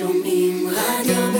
Show me my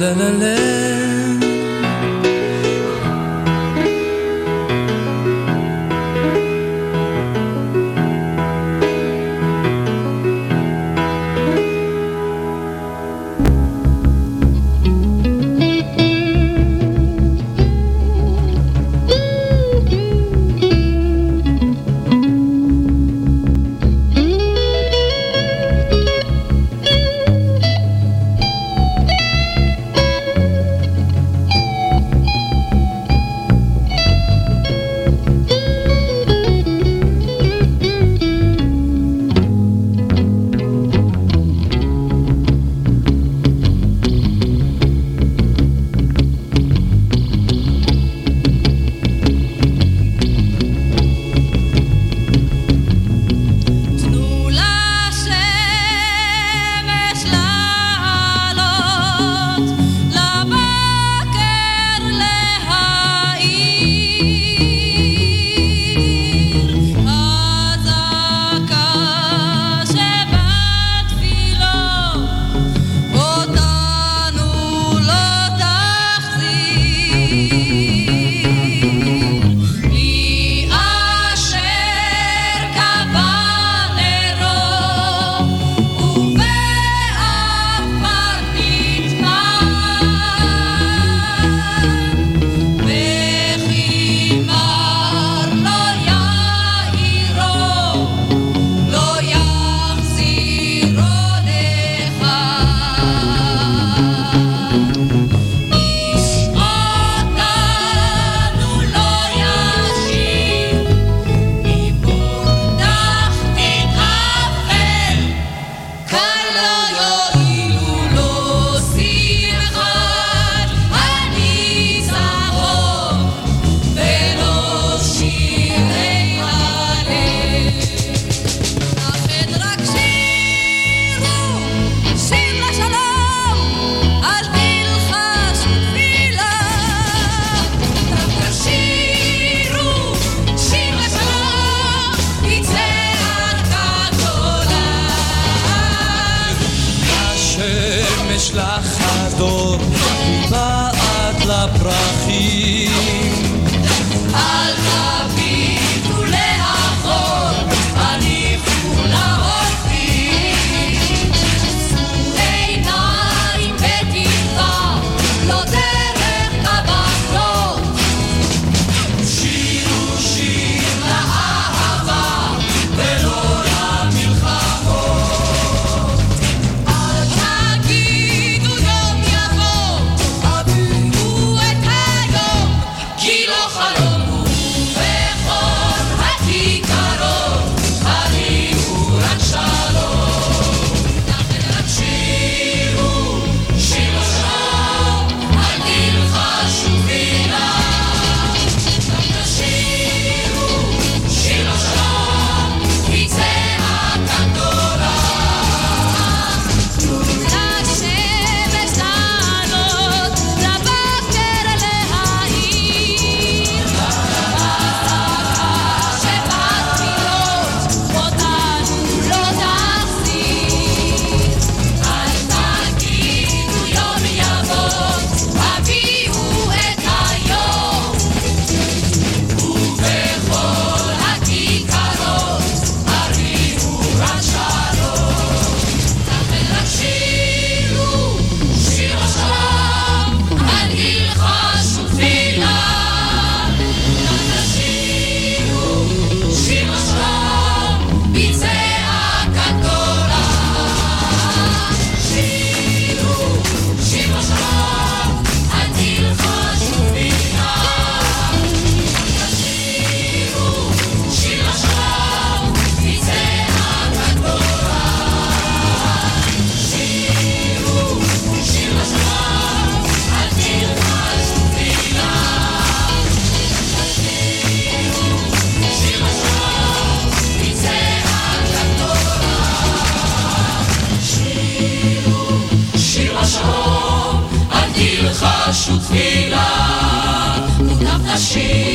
she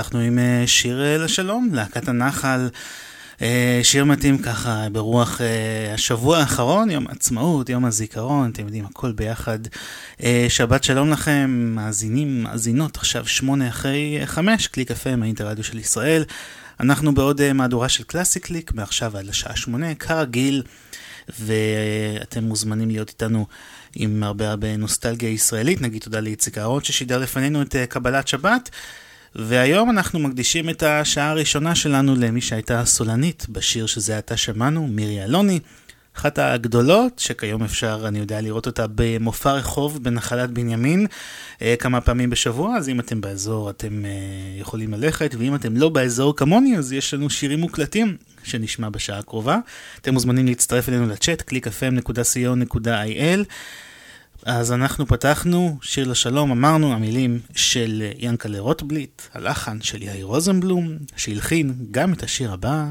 פתחנו עם אה, שיר אה, לשלום, להקת הנחל. אה, שיר מתאים ככה ברוח השבוע האחרון, יום העצמאות, יום הזיכרון, אתם יודעים, הכל ביחד. שבת שלום לכם, מאזינים, מאזינות, עכשיו שמונה אחרי חמש, קליק FM, האינטרדיו של ישראל. אנחנו בעוד מהדורה של קלאסי קליק, מעכשיו עד לשעה שמונה, כרגיל, ואתם מוזמנים להיות איתנו עם הרבה הרבה נוסטלגיה ישראלית. נגיד תודה לאיציק אהרון ששידר לפנינו את קבלת שבת. והיום אנחנו מקדישים את השעה הראשונה שלנו למי שהייתה סולנית בשיר שזה עתה שמענו, מירי אלוני. אחת הגדולות, שכיום אפשר, אני יודע, לראות אותה במופע רחוב בנחלת בנימין אה, כמה פעמים בשבוע, אז אם אתם באזור אתם אה, יכולים ללכת, ואם אתם לא באזור כמוני, אז יש לנו שירים מוקלטים שנשמע בשעה הקרובה. אתם מוזמנים להצטרף אלינו לצ'אט, www.clickfm.co.il. אז אנחנו פתחנו שיר לשלום, אמרנו המילים של ינקלה רוטבליט, הלחן של יאיר רוזנבלום, שהלחין גם את השיר הבא.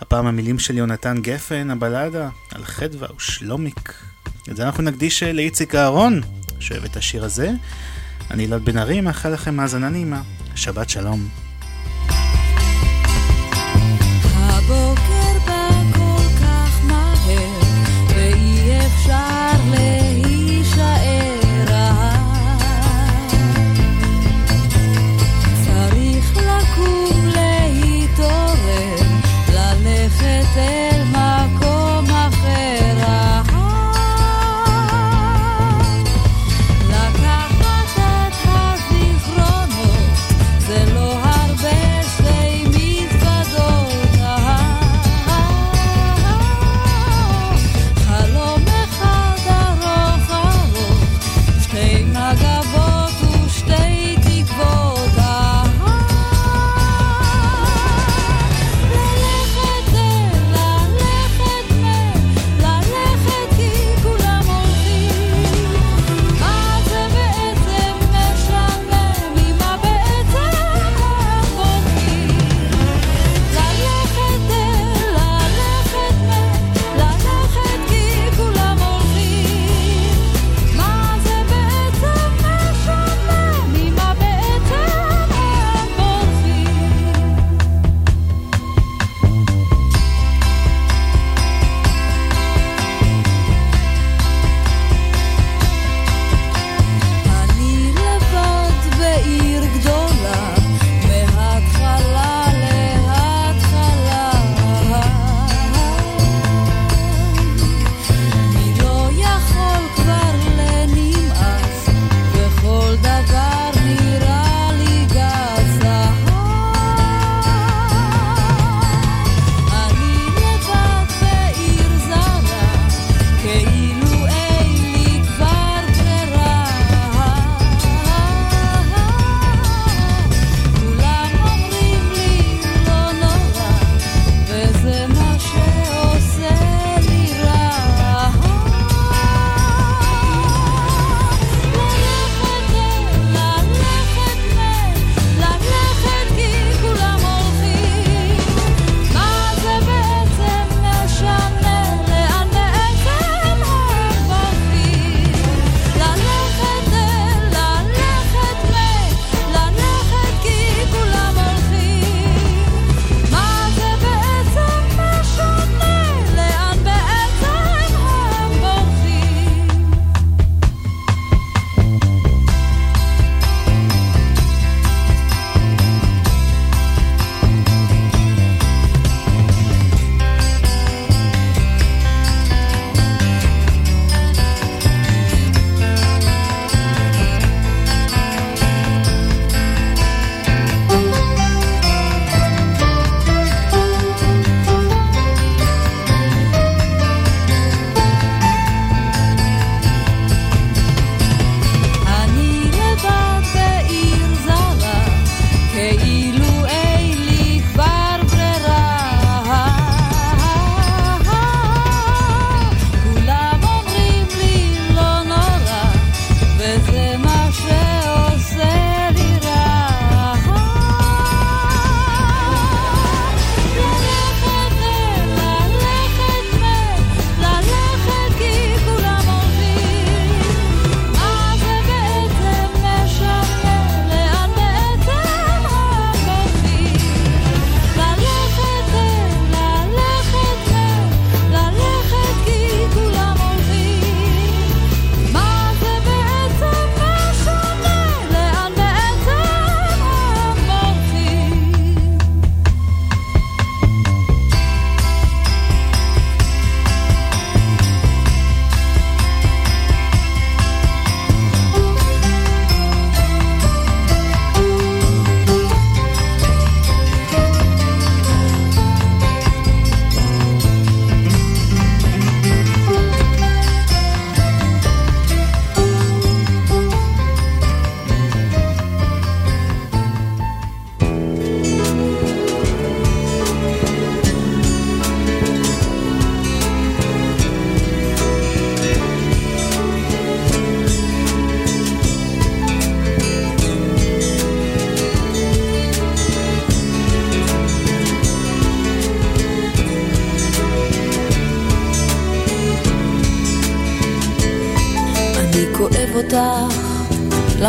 הפעם המילים של יונתן גפן, הבלדה, על חדווה ושלומיק. את זה אנחנו נקדיש לאיציק אהרון, שאוהב את השיר הזה. אני אלעד בן ארי, מאחל לכם האזנה נעימה. שבת שלום. הבוקר בא כל כך מהר, ואי אפשר ללכת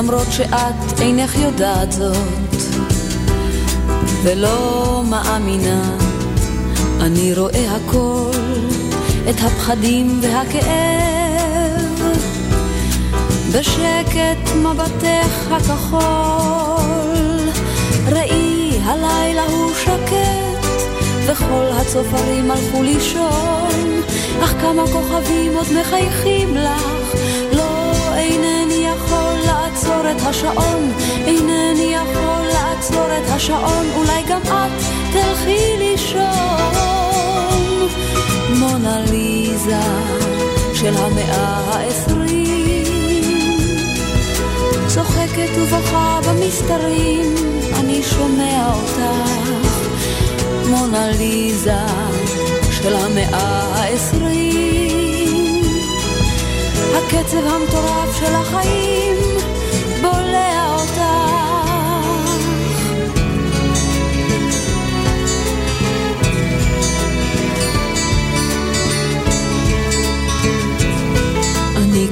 למרות שאת אינך יודעת זאת, ולא מאמינה, אני רואה הכל, את הפחדים והכאב, בשקט מבטך הכחול, ראי הלילה הוא שקט, וכל הצופרים הלכו לישון, אך כמה כוכבים עוד מחייכים לך, את השעון, אינני יכול לעצור את השעון, אולי גם את תלכי לישון. מונה ליזה של המאה העשרים, צוחקת ובוכה במסתרים, אני שומע אותך. מונה ליזה של המאה העשרים. הקצב המטורף של החיים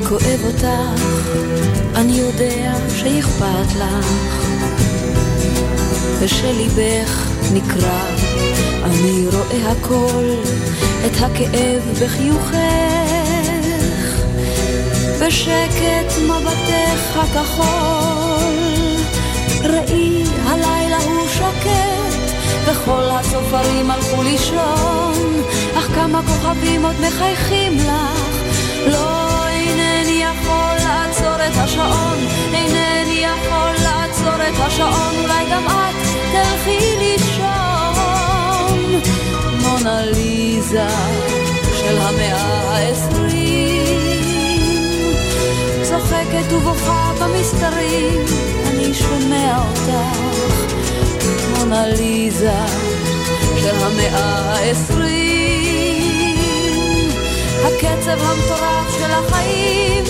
כואב אותך, אני יודע שאכפת לך, ושליבך נקרע. אני רואה הכל, את הכאב בחיוכך, בשקט מבטך הכחול. ראי, הלילה הוא שקט, וכל הצופרים הלכו לישון, אך כמה כוכבים עוד מחייכים לך. לא, יכול לעצור את השעון, אינני יכול לעצור את השעון, אולי גם את תלכי לישון. מונה ליזה של המאה העשרים, צוחקת ובוכה במסתרים, אני שומע אותך. מונה ליזה של המאה העשרים, הקצב המטורף של החיים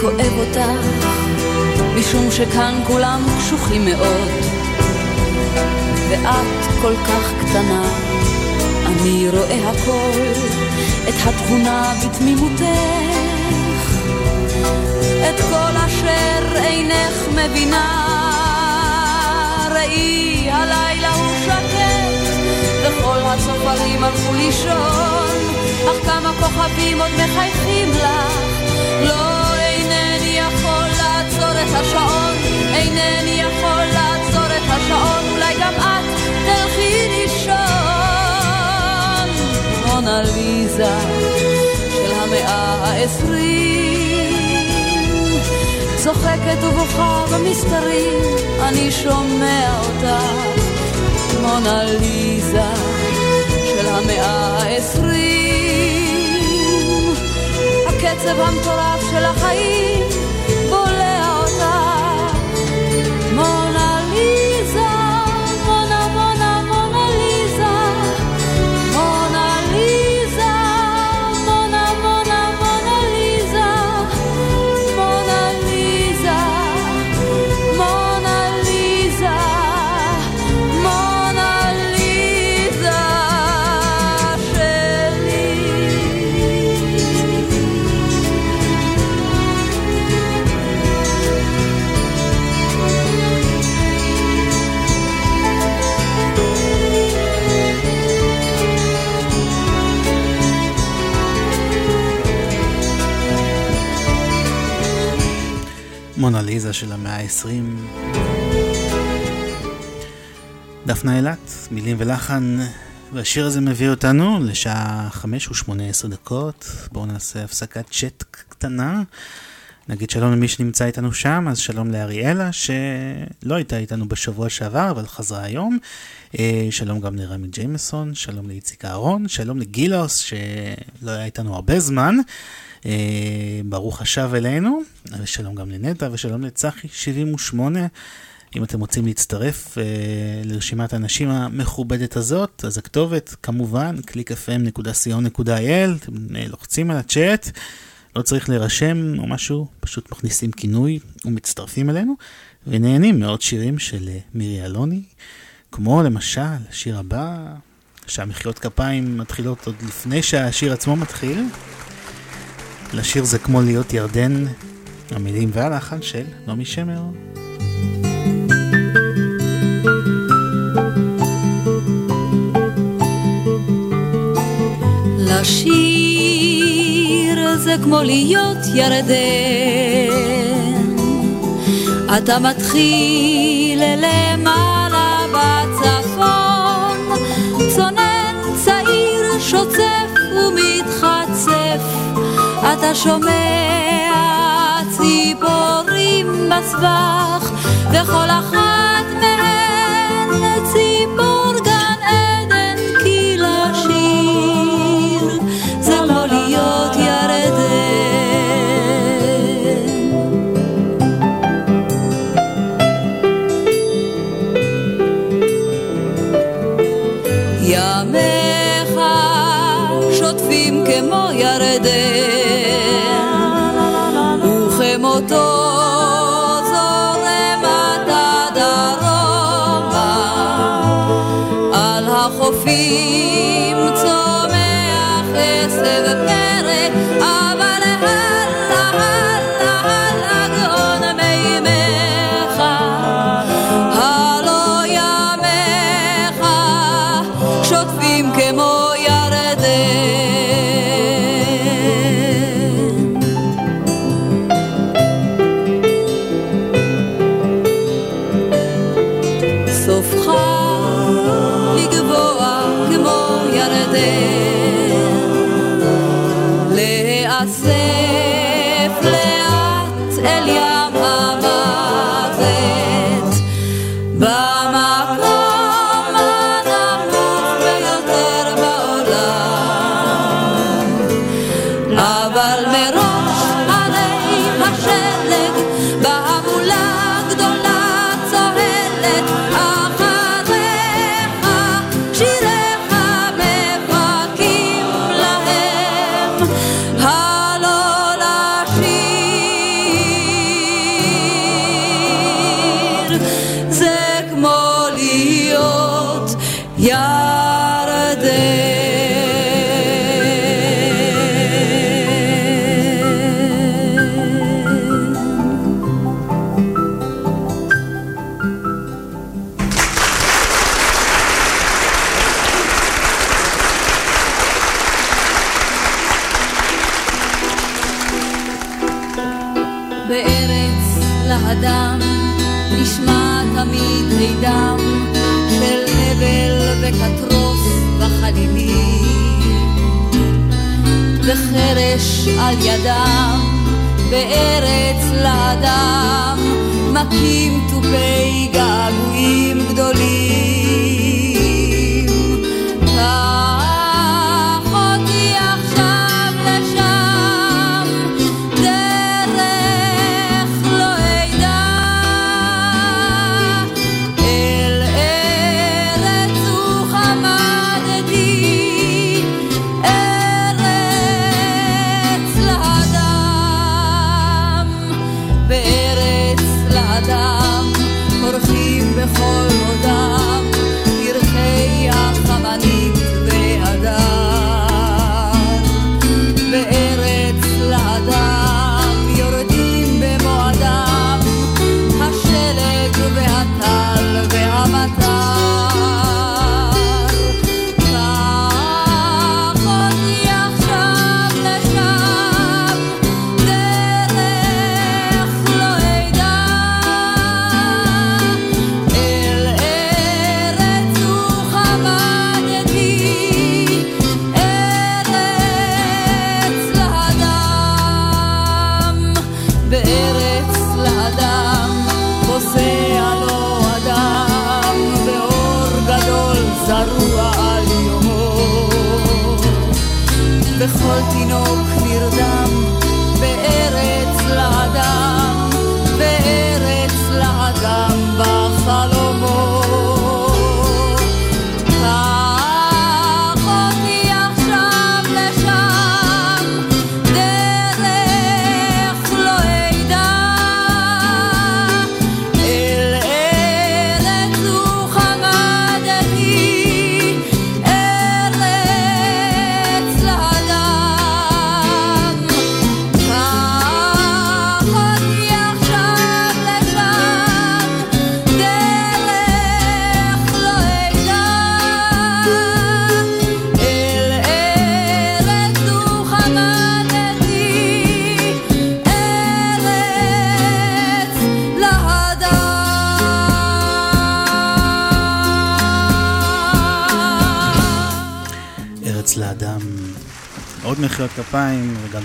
כואב אותך, משום שכאן כולם קשוחים מאוד, ואת כל כך קטנה. אני רואה הכל, את התבונה בתמימותך, את כל אשר אינך מבינה. ראי, הלילה הוא שקט, וכל הצופרים הלכו לישון, אך כמה כוכבים עוד מחייכים לך. לא, את השעון, אינני יכול לעצור את השעון, אולי גם את תלכי לישון. מונה ליזה של המאה העשרים, צוחקת ובוכה במסתרים, אני שומע אותך. מונה ליזה של המאה העשרים, הקצב המטורף של החיים דפנה אילת, מילים ולחן, והשיר הזה מביא אותנו לשעה חמש ושמונה עשר דקות. בואו נעשה הפסקת צ'אט קטנה. נגיד שלום למי שנמצא איתנו שם, אז שלום לאריאלה שלא הייתה איתנו בשבוע שעבר אבל חזרה היום. אה, שלום גם לרמי ג'יימסון, שלום לאיציק אהרון, שלום לגילוס שלא היה איתנו הרבה זמן. אה, ברוך השב אלינו, ושלום גם לנטע ושלום לצחי 78. אם אתם רוצים להצטרף אה, לרשימת האנשים המכובדת הזאת, אז הכתובת כמובן clickfm.co.il, אתם אה, לוחצים על הצ'אט לא צריך להירשם או משהו, פשוט מכניסים כינוי ומצטרפים אלינו, ונהנים מעוד שירים של אה, מירי אלוני, כמו למשל השיר הבא, שהמחיאות כפיים מתחילות עוד לפני שהשיר עצמו מתחיל. לשיר זה כמו להיות ירדן, המילים והלחן של נעמי שמר. לשיר זה כמו להיות ירדן, אתה מתחיל למעלה בצפון, צונן צעיר שוצף ומתחצף, אתה שומע ציפורים בסבך, וכל אחת מהן ציפור כמו על ידם בארץ להדם מכים תופי געגועים גדולים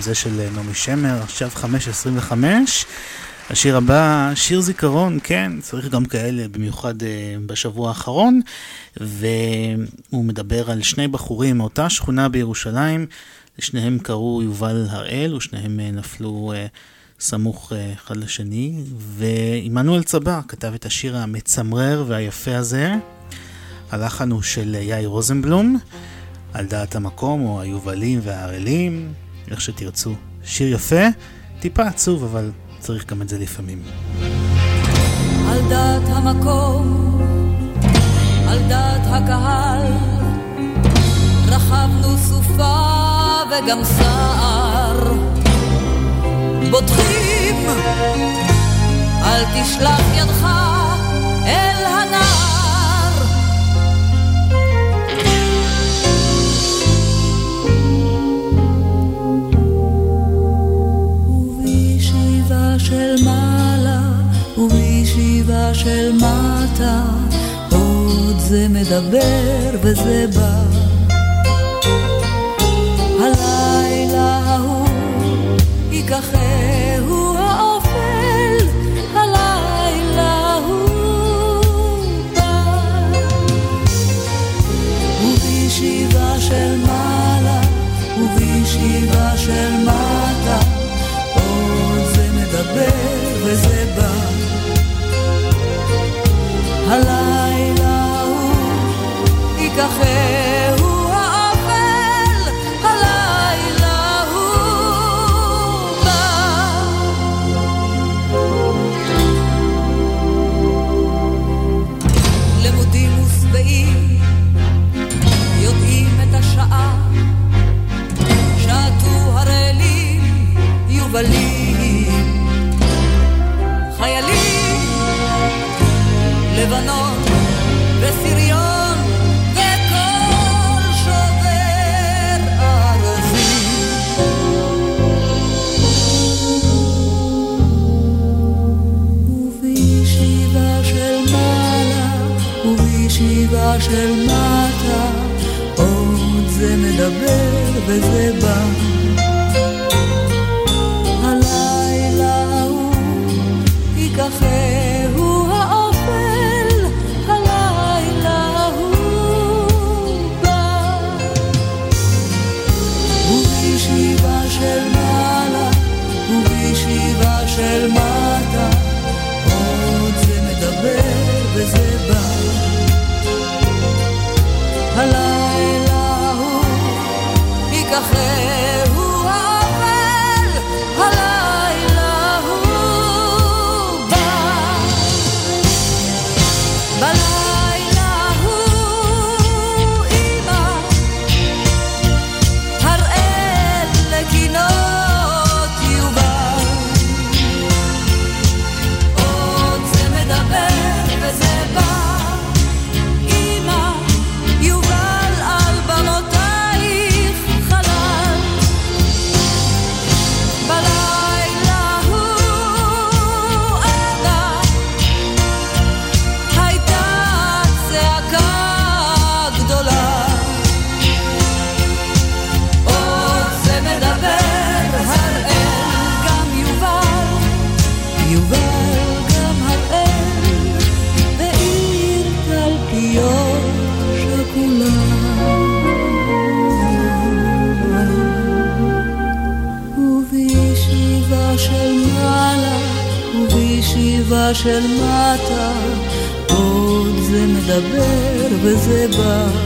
זה של נעמי שמר, עכשיו 5.25. השיר הבא, שיר זיכרון, כן, צריך גם כאלה, במיוחד uh, בשבוע האחרון, והוא מדבר על שני בחורים מאותה שכונה בירושלים, לשניהם קראו יובל הראל, ושניהם uh, נפלו סמוך אחד לשני, ועמנואל צבא כתב את השיר המצמרר והיפה הזה, הלחן הוא של יאיר רוזנבלום, על דעת המקום, או היובלים וההראלים, איך שתרצו. שיר יפה, טיפה עצוב, אבל צריך גם את זה לפעמים. על דעת המקום, על דעת הקהל, רכבנו סופה וגם סער. בוטחים, אל תשלח ידך אל הנער. של מעלה ובישיבה של מטה. עוד זה מדבר וזה בא. הלילה ההוא ייקחהו האופל. הלילה ההוא בא. ובישיבה של מעלה הלילה ההוא ייקחהו של מטה עוד זה מדבר וזה בא ובישיבה של מטה עוד זה מדבר וזה בא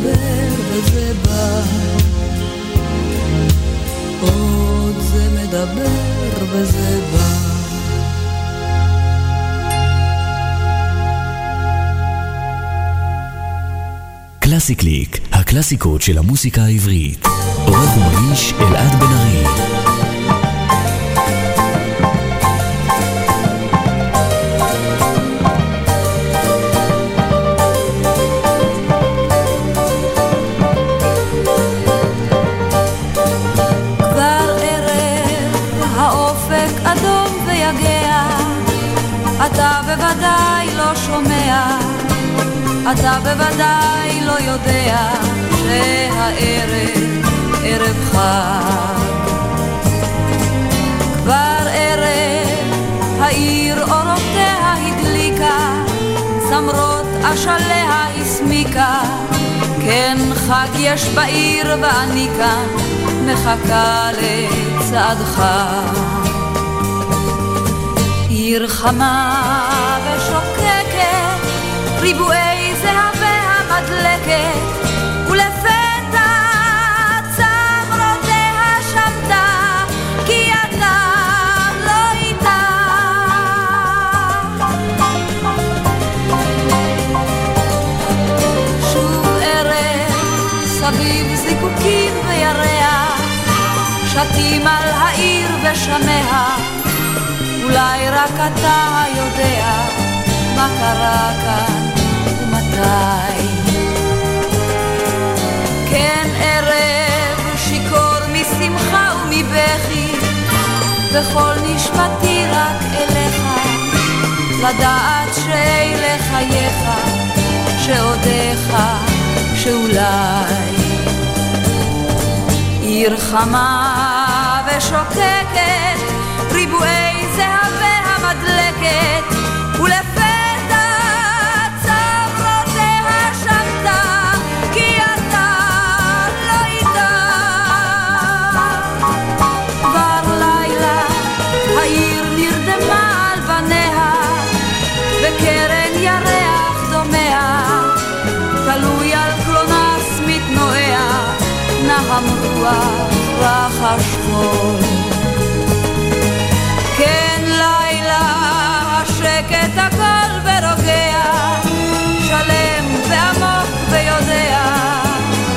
מדבר וזה בא עוד זה מדבר וזה בא קלאסי קליק, הקלאסיקות של המוסיקה העברית. עורך ומגיש אלעד בן ארי. אתה בוודאי לא יודע שהערב ערב חג. כבר ערב העיר אורותיה הדליקה, צמרות אשליה הסמיקה, כן חג יש בעיר ואני כאן מחכה לצעדך. עיר חמה ושוקקת, ריבועי זהבי המדלקת, ולפתע צמרותיה כי לא איתה. שוב ערב, סביב זיקוקים וירח, שתים על העיר ושמיה, אולי רק אתה יודע מה קרה כאן ומתי. כן ערב שיכור משמחה ומבכי, וכל נשמתי רק אליך, לדעת שאלה חייך, שעודיך, שאולי. עיר חמה ושוקקת, ריבועי זהבי המדלקת, נהם רוח רחש חול. כן לילה השקט הכל ורוגע, שלם ועמוק ויודע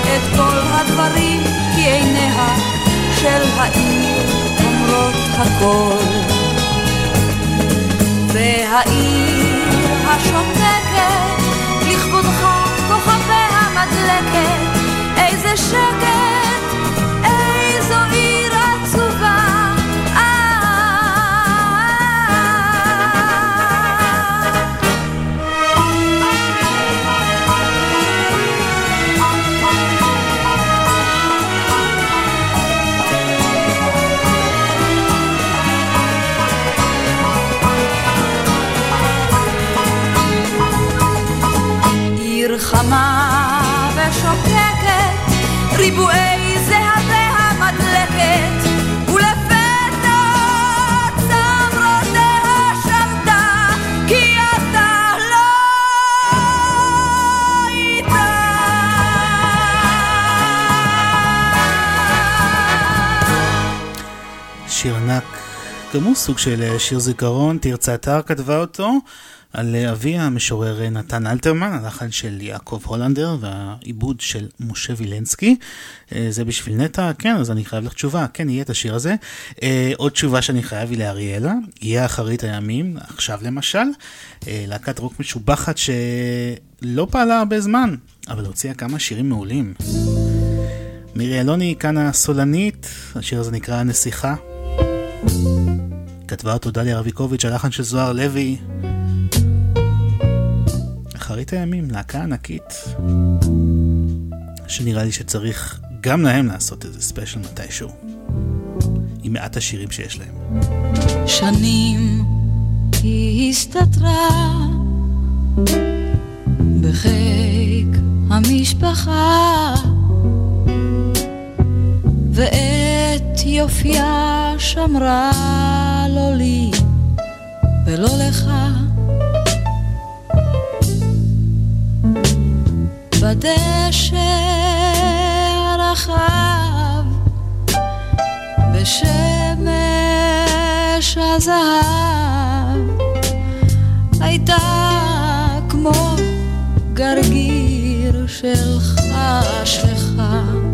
את כל הדברים כי עיניה של העיר אומרות הכל. והעיר השותקת לכבודך כוכביה מדלקת איזה שקט, איזו עיר עצובה. עיר חמה ושוקקת, ריבועי זהבי המדלקת, לא. שיר ענק, גם הוא סוג של אה, שיר זיכרון, תרצה אתר כתבה אותו על אבי המשורר נתן אלתרמן, הלחן של יעקב הולנדר והעיבוד של משה וילנסקי. אה, זה בשביל נטע? כן, אז אני חייב לך תשובה, כן, יהיה את השיר הזה. אה, עוד תשובה שאני חייב היא לאריאלה, יהיה אחרית הימים, עכשיו למשל, אה, להקת רוק משובחת שלא פעלה הרבה זמן, אבל הוציאה כמה שירים מעולים. מירי אלוני כאן הסולנית, השיר הזה נקרא הנסיכה. כתבה אותו דליה רביקוביץ', הלחן של זוהר לוי. אחרית הימים, להקה ענקית, שנראה לי שצריך גם להם לעשות איזה ספיישל מתישהו, עם מעט השירים שיש להם. שנים היא הסתתרה בחיק המשפחה ואת יופייה שמרה לא לי ולא לך בדשא הרחב בשמש הזהב. הייתה כמו גרגיר של חשכה בחורף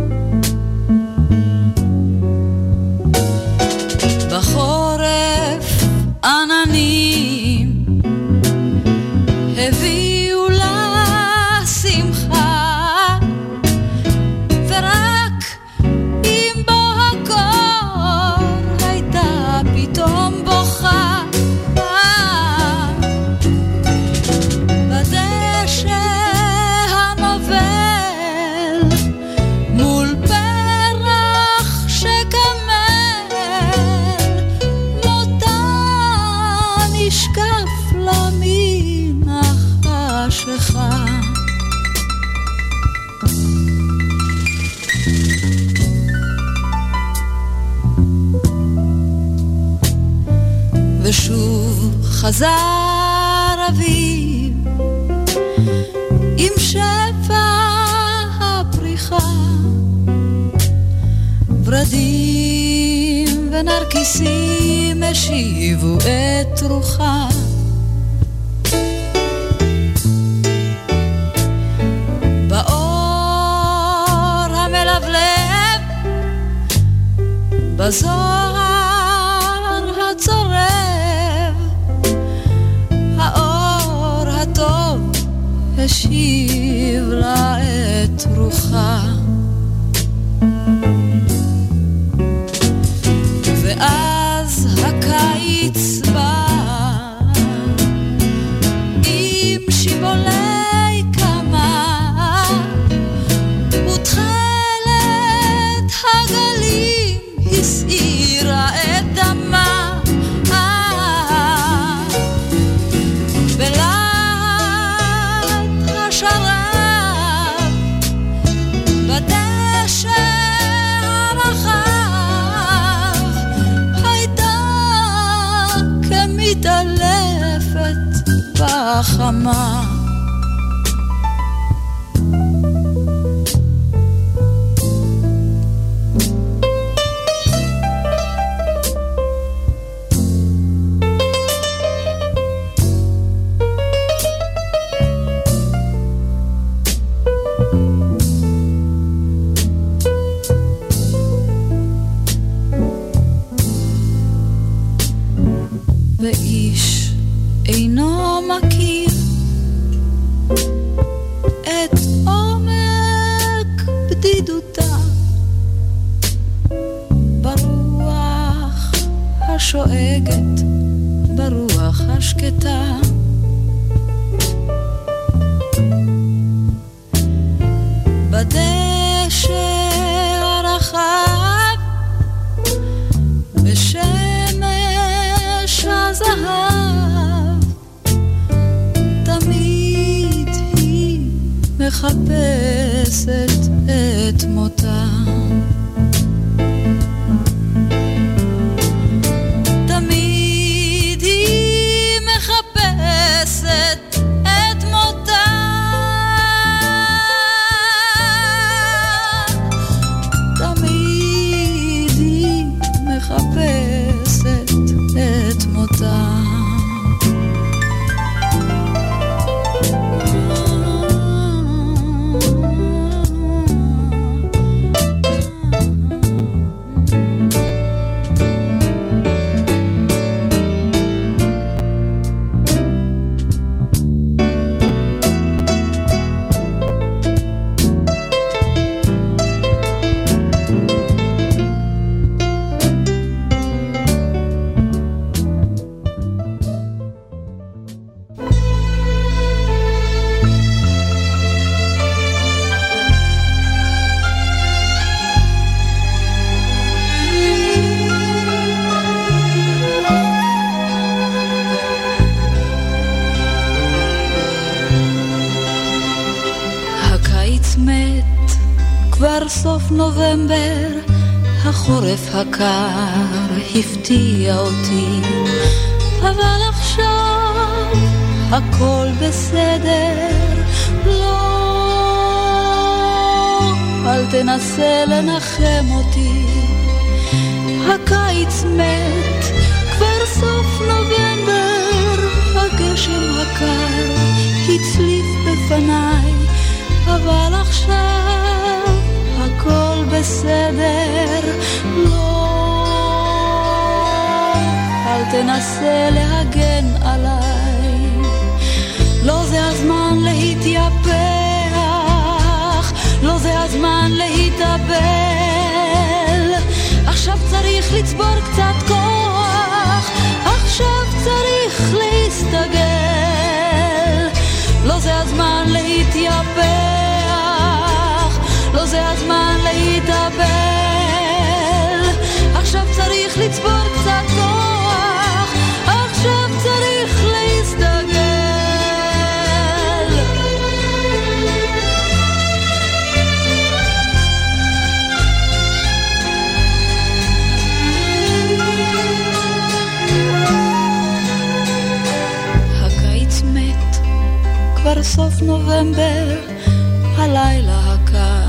חזר אביב עם שפע הפריחה ורדים ונרקיסים השיבו את רוחה. באור המלבלב בזוהר את הקר הפתיע אותי, אבל עכשיו הכל בסדר, לא, אל תנסה לנחם אותי, הקיץ מת, כבר סוף נובמבר, הגשם הקר הצליף בפניי, אבל עכשיו בסדר, לא, אל תנסה להגן עליי, לא זה הזמן להתייפח, לא זה הזמן להתאבל, עכשיו צריך לצבור קצת כוח, סוף נובמבר, הלילה הקר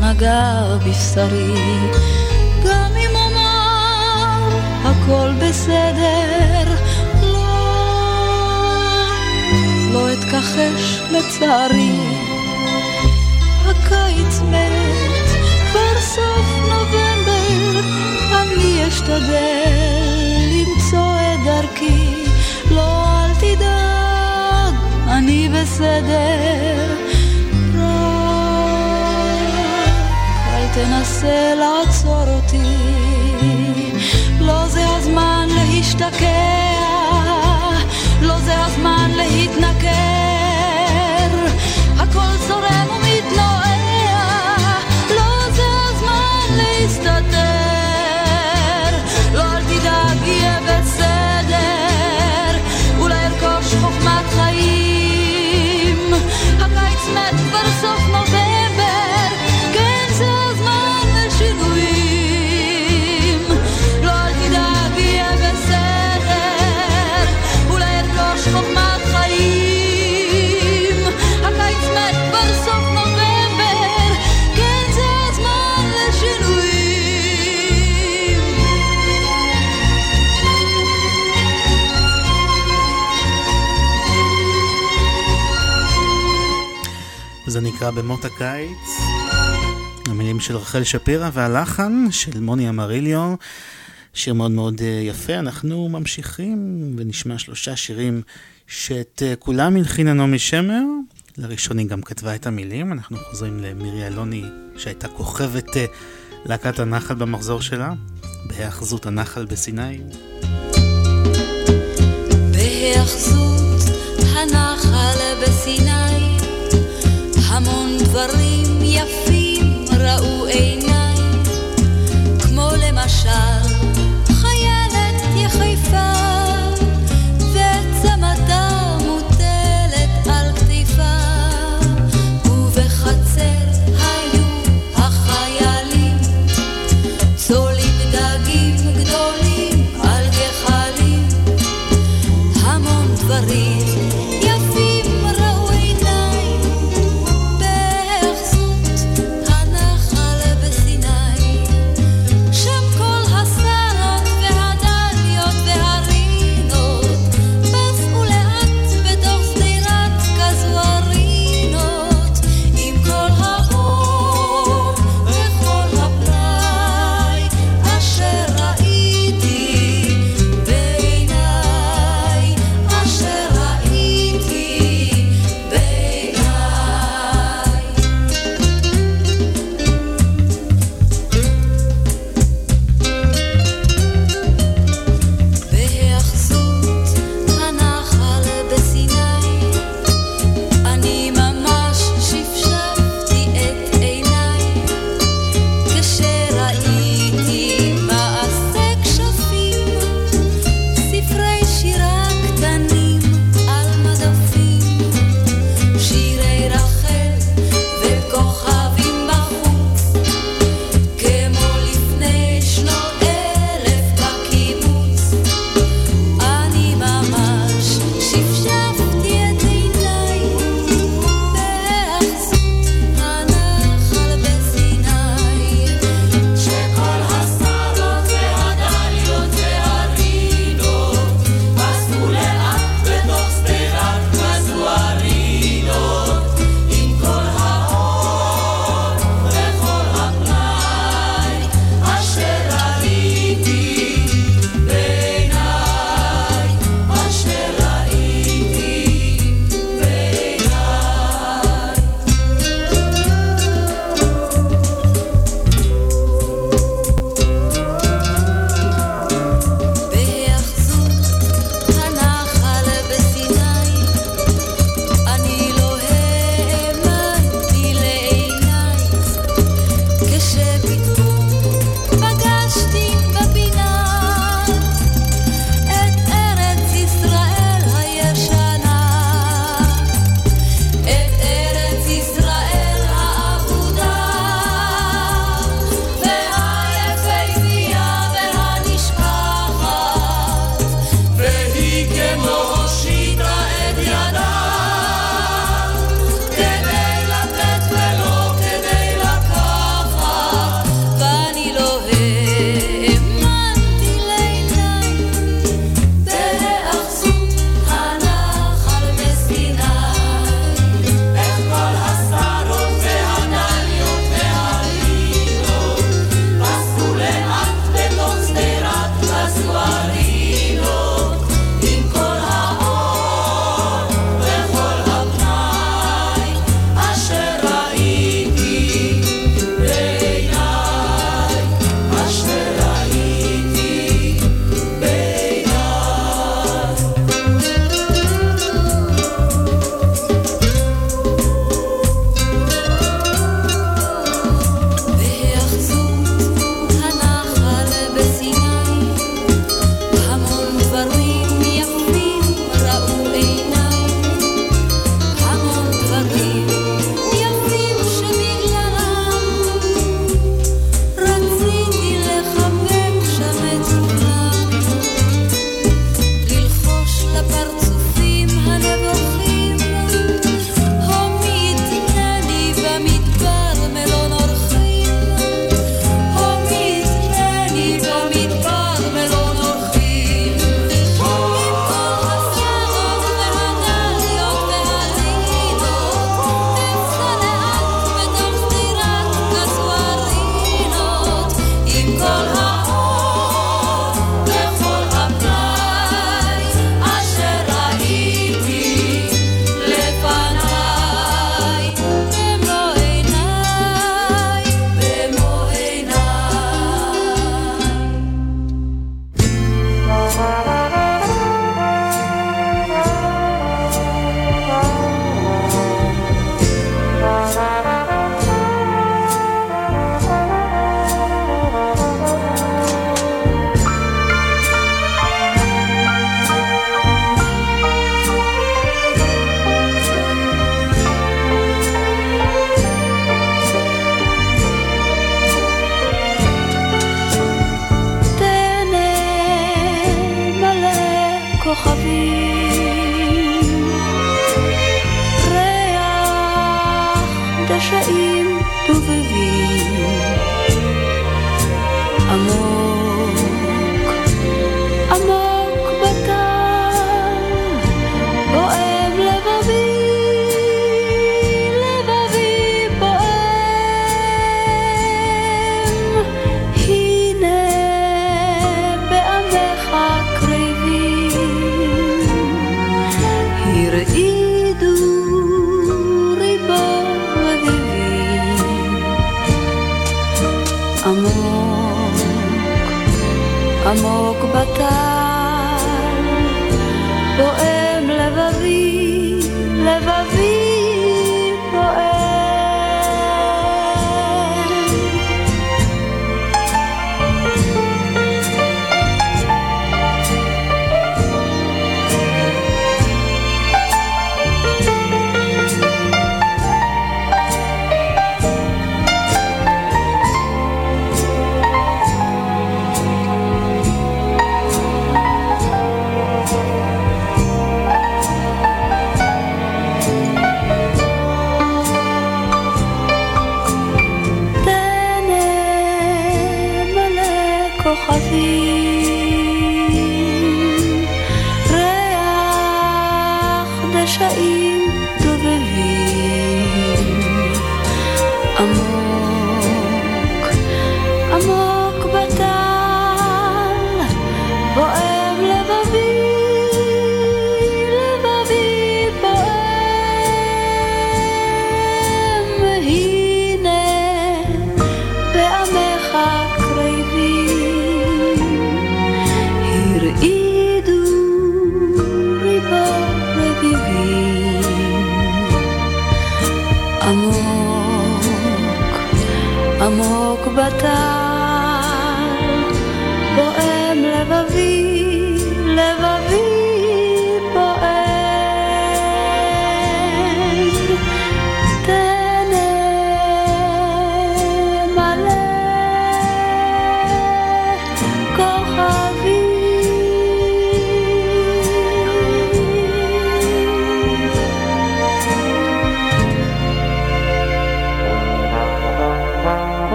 נגע בבשרי. גם אם אומר הכל בסדר, לא, לא אתכחש לצערי. הקיץ מת, כבר סוף נובמבר, אני אשתדל למצוא את דרכי. לא, אל תדאג, אני בסדר. רק אל תנסה לעצור אותי. לא זה הזמן להשתקע, לא זה הזמן להתנכר. זה נקרא במות הקיץ. המילים של רחל שפירא והלחן של מוני אמריליו. שיר מאוד מאוד אה, יפה. אנחנו ממשיכים ונשמע שלושה שירים שאת אה, כולם הלחינה נעמי שמר. לראשון היא גם כתבה את המילים. אנחנו חוזרים למירי אלוני שהייתה כוכבת אה, להקת הנחל במחזור שלה. בהיאחזות הנחל בסיני. בהיאחזות הנחל בסיני, המון דברים יפים ראו עיניי, כמו למשל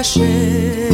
אותה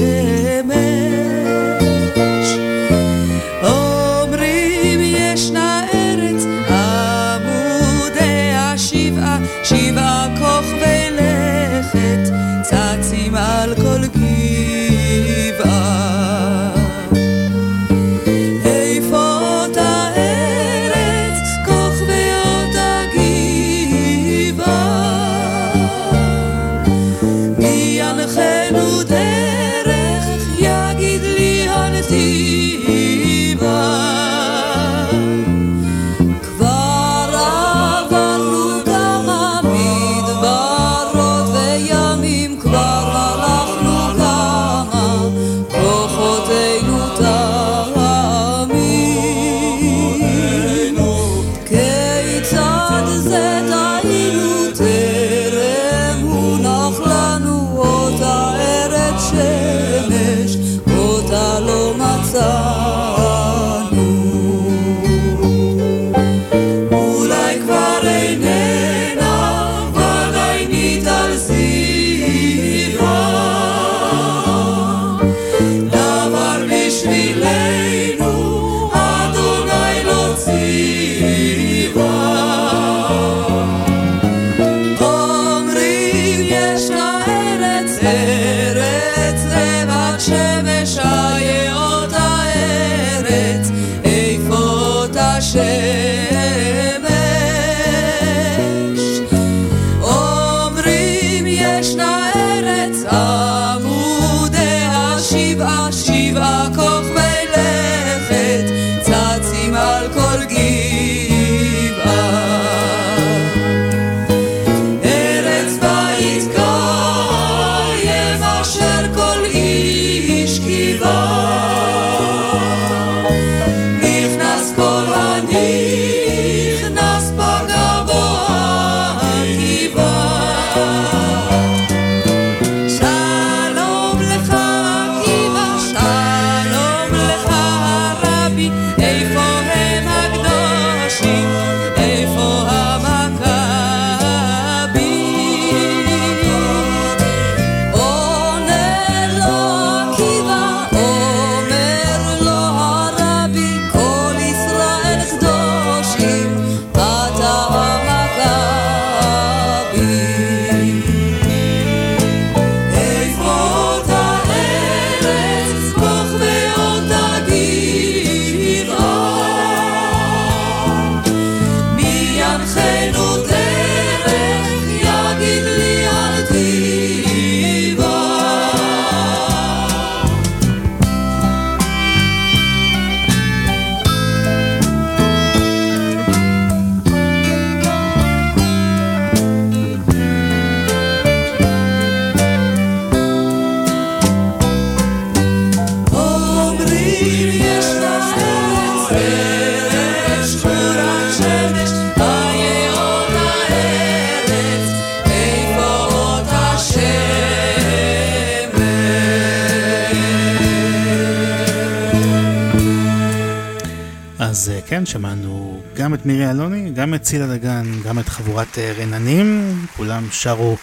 אה, רננים, כולם שרו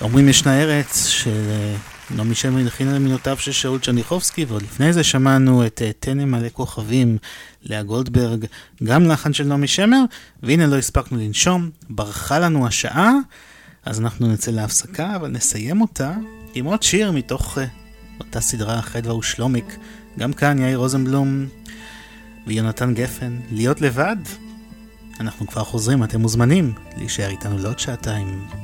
אומרים ישנה ארץ של אה, נעמי שמר הלחינה למילותיו של שאול צ'ניחובסקי, ועוד לפני זה שמענו את תנם מלא כוכבים, לאה גולדברג, גם לחן של נעמי שמר, והנה לא הספקנו לנשום, ברחה לנו השעה, אז אנחנו נצא להפסקה, אבל נסיים אותה עם עוד שיר מתוך אותה סדרה חדווה ושלומיק. גם כאן יאיר רוזנבלום ויונתן גפן, להיות לבד. אנחנו כבר חוזרים, אתם מוזמנים להישאר איתנו לעוד שעתיים.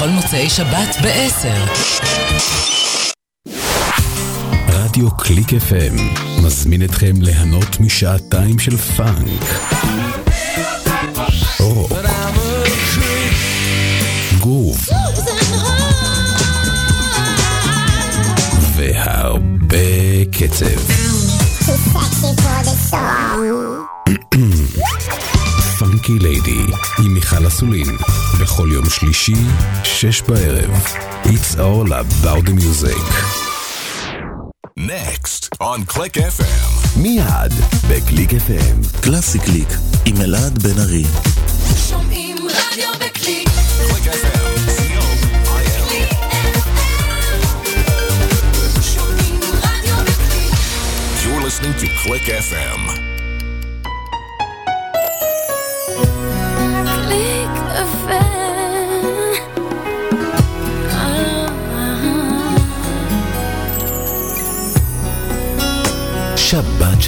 בכל מוצאי שבת ב-10. רדיו קליק FM מזמין אתכם ליהנות משעתיים של פאנק. רוק. גרוב. והרבה קצב. Funky Lady עם מיכל אסולין בכל יום שלישי, שש בערב. It's all about the music. Next on Click FM. מיד בקליק FM. קלאסי קליק עם אלעד בן ארי. שומעים רדיו בקליק. Click FM. C-O-I-L. שומעים רדיו בקליק. You're listening to Click FM.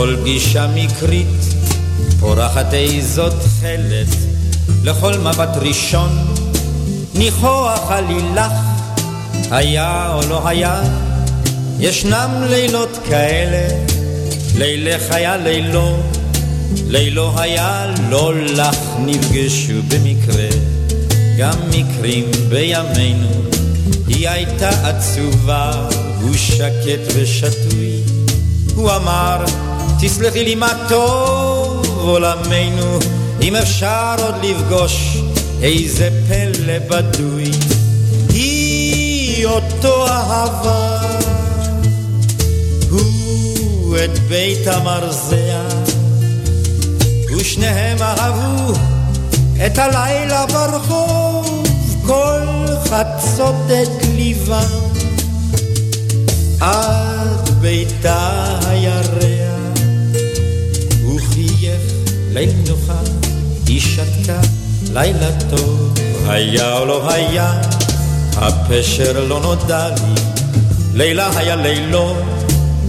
בכל גישה מקרית פורחת איזו תכלת לכל מבט ראשון. ניחוח עלילך היה או לא היה ישנם לילות כאלה לילך היה לילו לילו היה לא לך נפגשו במקרה גם מקרים בימינו. היא הייתה עצובה הוא שקט ושתוי הוא אמר, תסלחי לי מה טוב עולמנו, אם אפשר עוד לפגוש איזה פלא בדוי. היא אותו אהבה, הוא את בית המרזע, ושניהם אהבו את הלילה ברחוב, כל חצות את ליבם. עד ביתה הירח, ליל נוחה, היא שתקה לילה טוב. היה או לא היה, הפשר לא נודע לי, לילה היה לילו,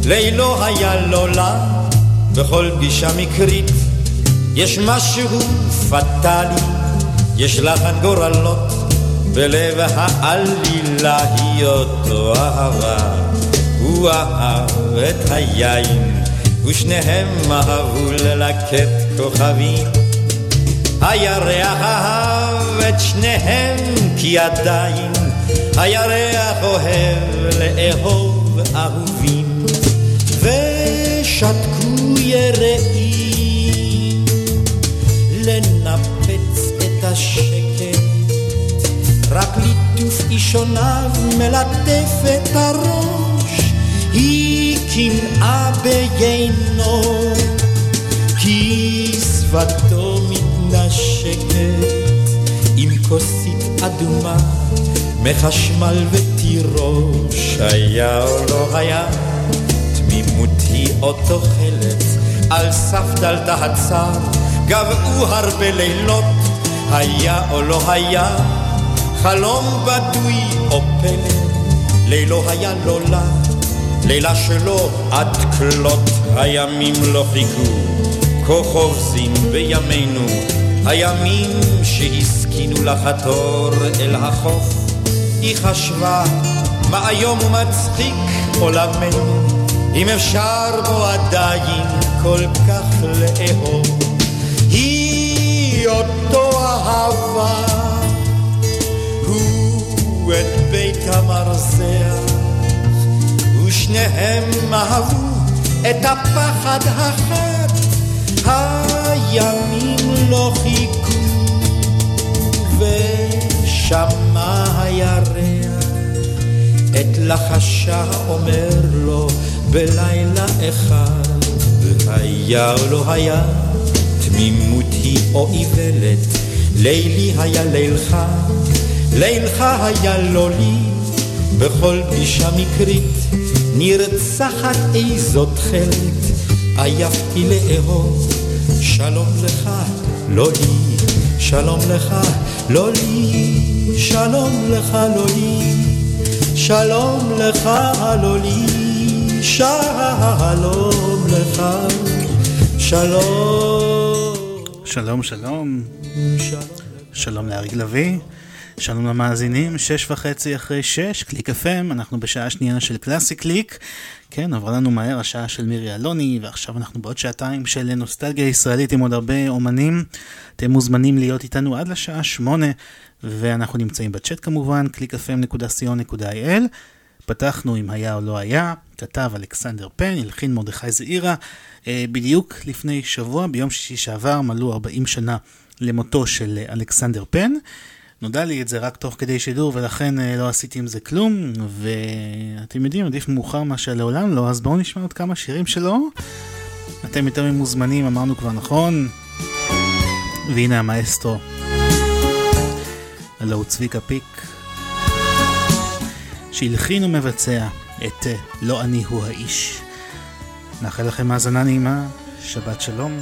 לילו היה לא לה, בכל פגישה מקרית יש משהו פטאלי, יש לחן גורלות, בלב העלילה היא אותו אהבה. הוא אהב את היין, ושניהם אהבו ללקט כוכבים. הירח אהב את שניהם, כי עדיין הירח אוהב לאהוב אהובים. ושתקו יראים לנפץ את השקט, רק ליטוף אישוניו מלטף את הראש. היא קנאה ביינו, כי שפתו מתנשקת עם כוסית אדומה מחשמל ותירוש, היה או לא היה, תמימות היא עוד תוחלת, על סף דלתה הצר, גבעו הרבה לילות, היה או לא היה, חלום בדוי או פלא, לילו היה לא לה, לילה שלו עד כלות, הימים לא חיכו, כה חובזים בימינו, הימים שהסכינו לחתור אל החוף, היא חשבה מה איום ומצחיק עולמנו, אם אפשר בו עדיין כל כך לאהוב. היא אותו אהבה, הוא את בית המרזח, ושניהם אהבו את הפחד החד, הימים לא חיכו, ושמע הירח את לחשה אומר לו בלילה אחד, והיה או לא היה, תמימות היא או איוולת, לילי היה לילך, לילך היה לא לי, בכל פגישה מקרית, נרצחת איזו תכלת, עייפתי לאהוב, שלום לך, לא לי, שלום לך, לא לי, שלום לך, לא לי, שלום לך, לא לי, שלום לך, שלום. שלום, שלום. שלום לאריק לביא. שלום למאזינים, שש וחצי אחרי שש, קליק FM, אנחנו בשעה שנייה של קלאסי קליק. כן, עברה לנו מהר השעה של מירי אלוני, ועכשיו אנחנו בעוד שעתיים של נוסטלגיה ישראלית עם עוד הרבה אומנים. אתם מוזמנים להיות איתנו עד לשעה שמונה, ואנחנו נמצאים בצ'אט כמובן, www.clickfm.co.il. פתחנו עם היה או לא היה, כתב אלכסנדר פן, הלחין מרדכי זעירה. אה, בדיוק לפני שבוע, ביום שישי שעבר, מלאו 40 שנה למותו של אלכסנדר פן. נודע לי את זה רק תוך כדי שידור ולכן אה, לא עשיתי עם זה כלום ואתם יודעים עדיף מאוחר מאשר לעולם לא. אז בואו נשמע עוד כמה שירים שלו. אתם יותר ממוזמנים אמרנו כבר נכון. והנה המאסטרו. הלו צביקה פיק. שהלחין ומבצע את אה, לא אני הוא האיש נאחל לכם האזנה נעימה. שבת שלום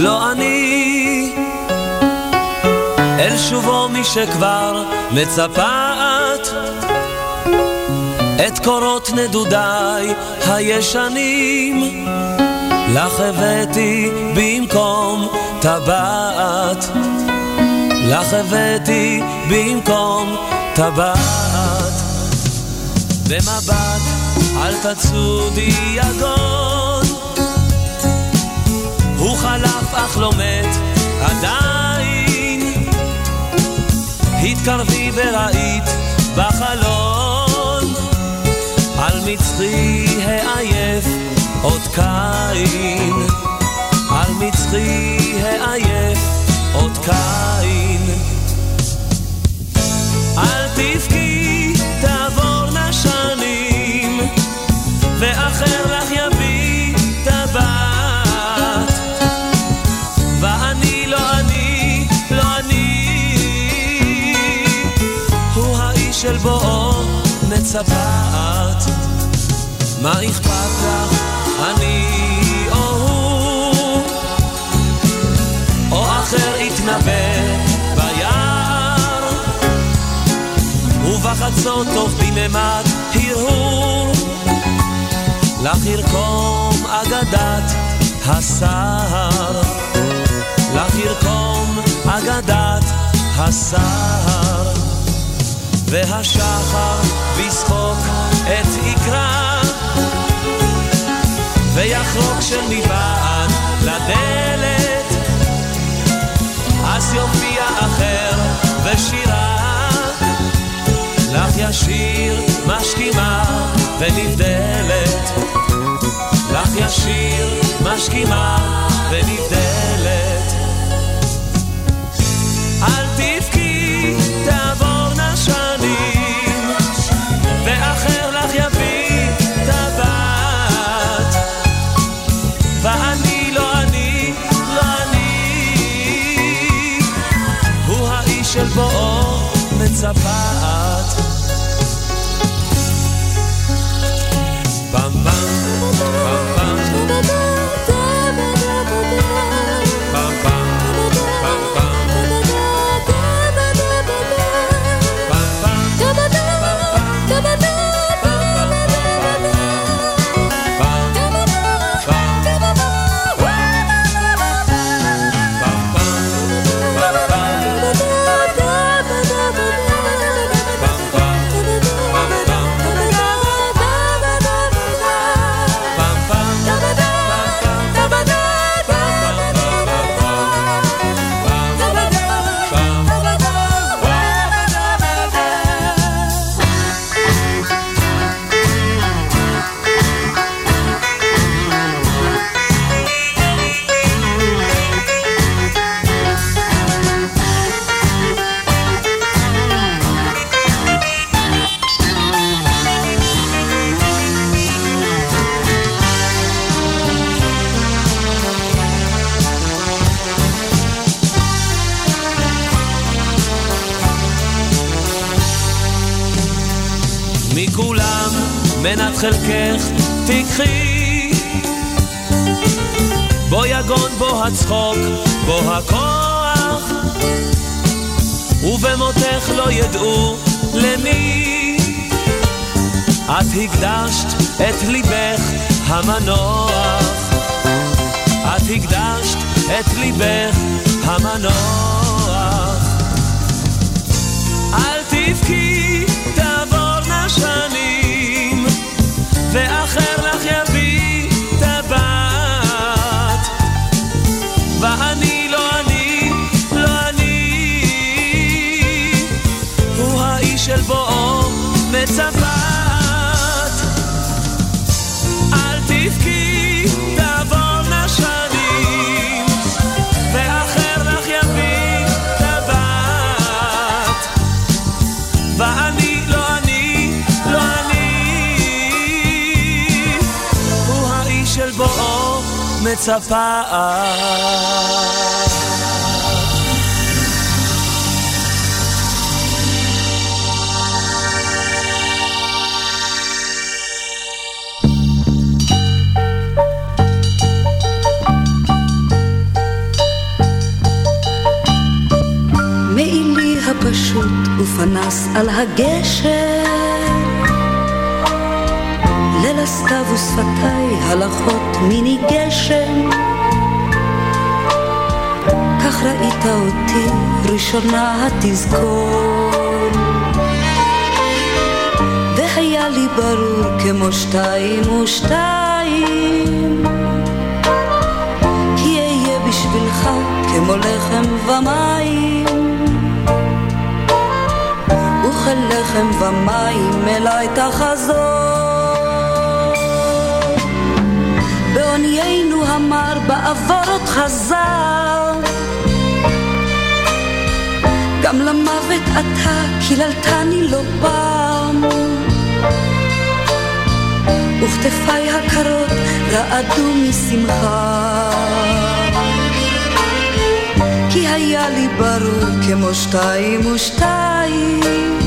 לא אני אל שובו מי שכבר מצפה את את קורות נדודיי הישנים לך הבאתי במקום טבעת. לך הבאתי במקום טבעת. במבט אל תצודי יגון הוא חלף אך לא מת עדיין. התקרבי וראית בחלון על מצחי העייף עוד קין. על מצחי העייף עוד קין. אל תבכי תעבורנה שנים ואחר מצפת מה אכפת לך, אני או הוא. או אחר יתנבא ביער. ובחצות טוב בנמד הרהור לך ירקום אגדת הסהר. לך ירקום אגדת הסהר והשחר בשחוק את יקרה. ויחרוק של מבעד לדלת. אז יופיע אחר ושירה. לך ישיר משכימה ונבדלת. לך ישיר משכימה ונבדלת מצפת. בו יגון, בו הצחוק, בו הכוח, ובמותך לא ידעו למי. את הקדשת את ליבך המנוח, את הקדשת את ליבך המנוח. אל תבכי, תעבורנה שנים, ואחר לך יביא ואני מצפה. מעילי הפשוט ופנס על הגשר ליל הסתיו ושפתיי הלכות מיני גשם. כך ראית אותי ראשונה התזכור. והיה לי ברור כמו שתיים ושתיים כי אהיה בשבילך כמו לחם ומים וכלחם ומים אליי תחזור בעוניינו המר בעבור עוד חזר. גם למוות אתה קיללתני לא פעם. וכתפיי הקרות רעדו משמחה. כי היה לי ברור כמו שתיים ושתיים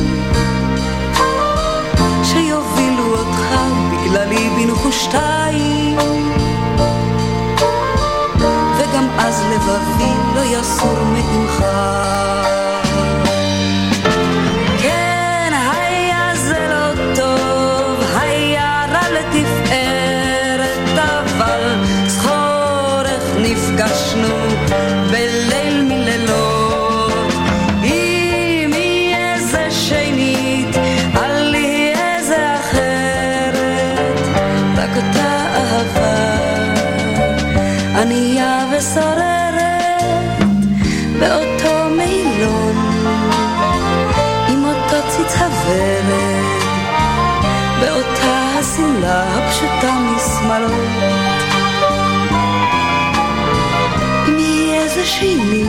שיובילו אותך בגללי בנחושתיים אז לבבי לא יסור מעמך משמאלות. אם יהיה זה שנית,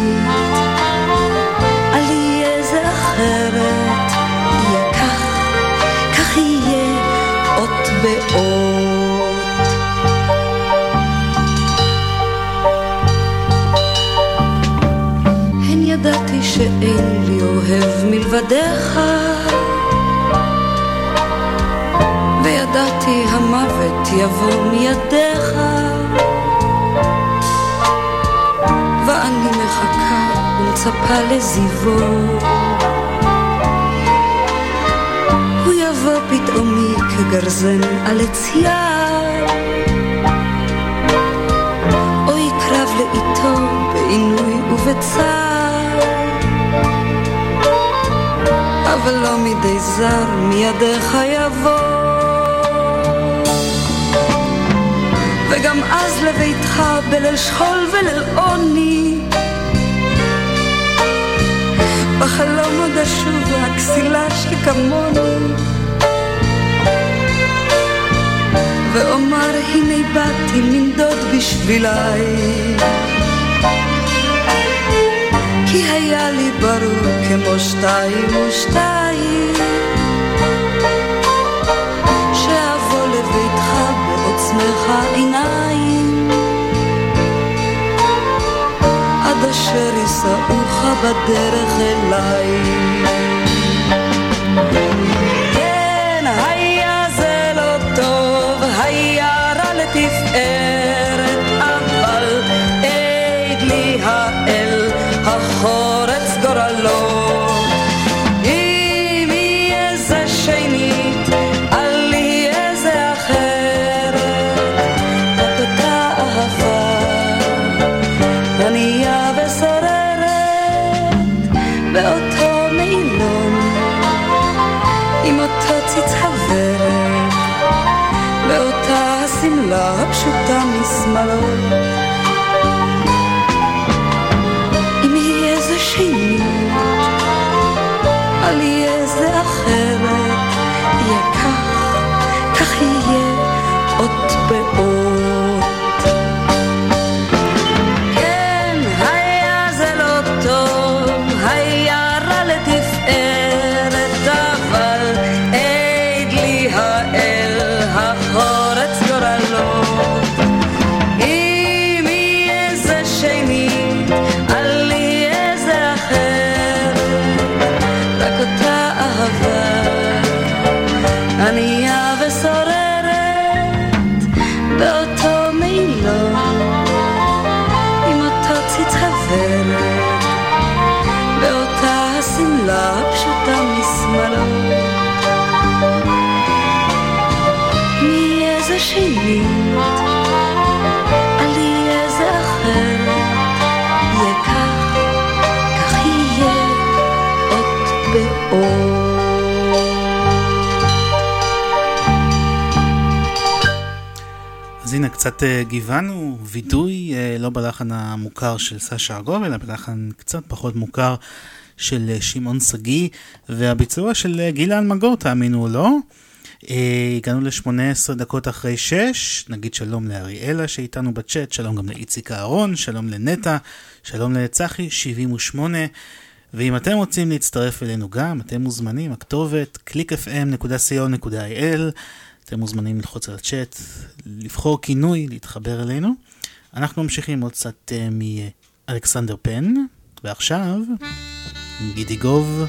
אל יהיה זה אחרת, יהיה כך, כך יהיה אות באות. הן ידעתי שאין לי אוהב מלבדיך המוות יבוא מידיך. ואני מחכה ומצפה לזיוו. הוא יבוא פתאומי כגרזן על עץ יער או יקרב לאיתו בעינוי ובצער אבל לא מידי זר מידיך יבוא וגם אז לביתך בליל שכול וליל עוני. בחלום עוד אשוב הכסילה שכמוני ואומר הנה באתי לנדוד בשבילי כי היה לי ברור כמו שתיים ושתיים יישאוך בדרך אליי באותו מעילון, עם אותו ציץ הברת, באותה השמלה הפשוטה משמאלו. קצת אה, גיוונו, וידוי, אה, לא בלחן המוכר של סשה ארגוב, אלא בלחן קצת פחות מוכר של אה, שמעון שגיא, והביצוע של גילה אלמגור, תאמינו או לא. הגענו ל-18 דקות אחרי 6, נגיד שלום לאריאלה שאיתנו בצ'אט, שלום גם לאיציק אהרון, שלום לנטע, שלום לצחי 78, ואם אתם רוצים להצטרף אלינו גם, אתם מוזמנים, הכתובת clickfm.co.il, אתם מוזמנים ללחוץ על הצ'אט, לבחור כינוי, להתחבר אלינו. אנחנו ממשיכים עוד קצת uh, מאלכסנדר פן, ועכשיו, גידי גוב,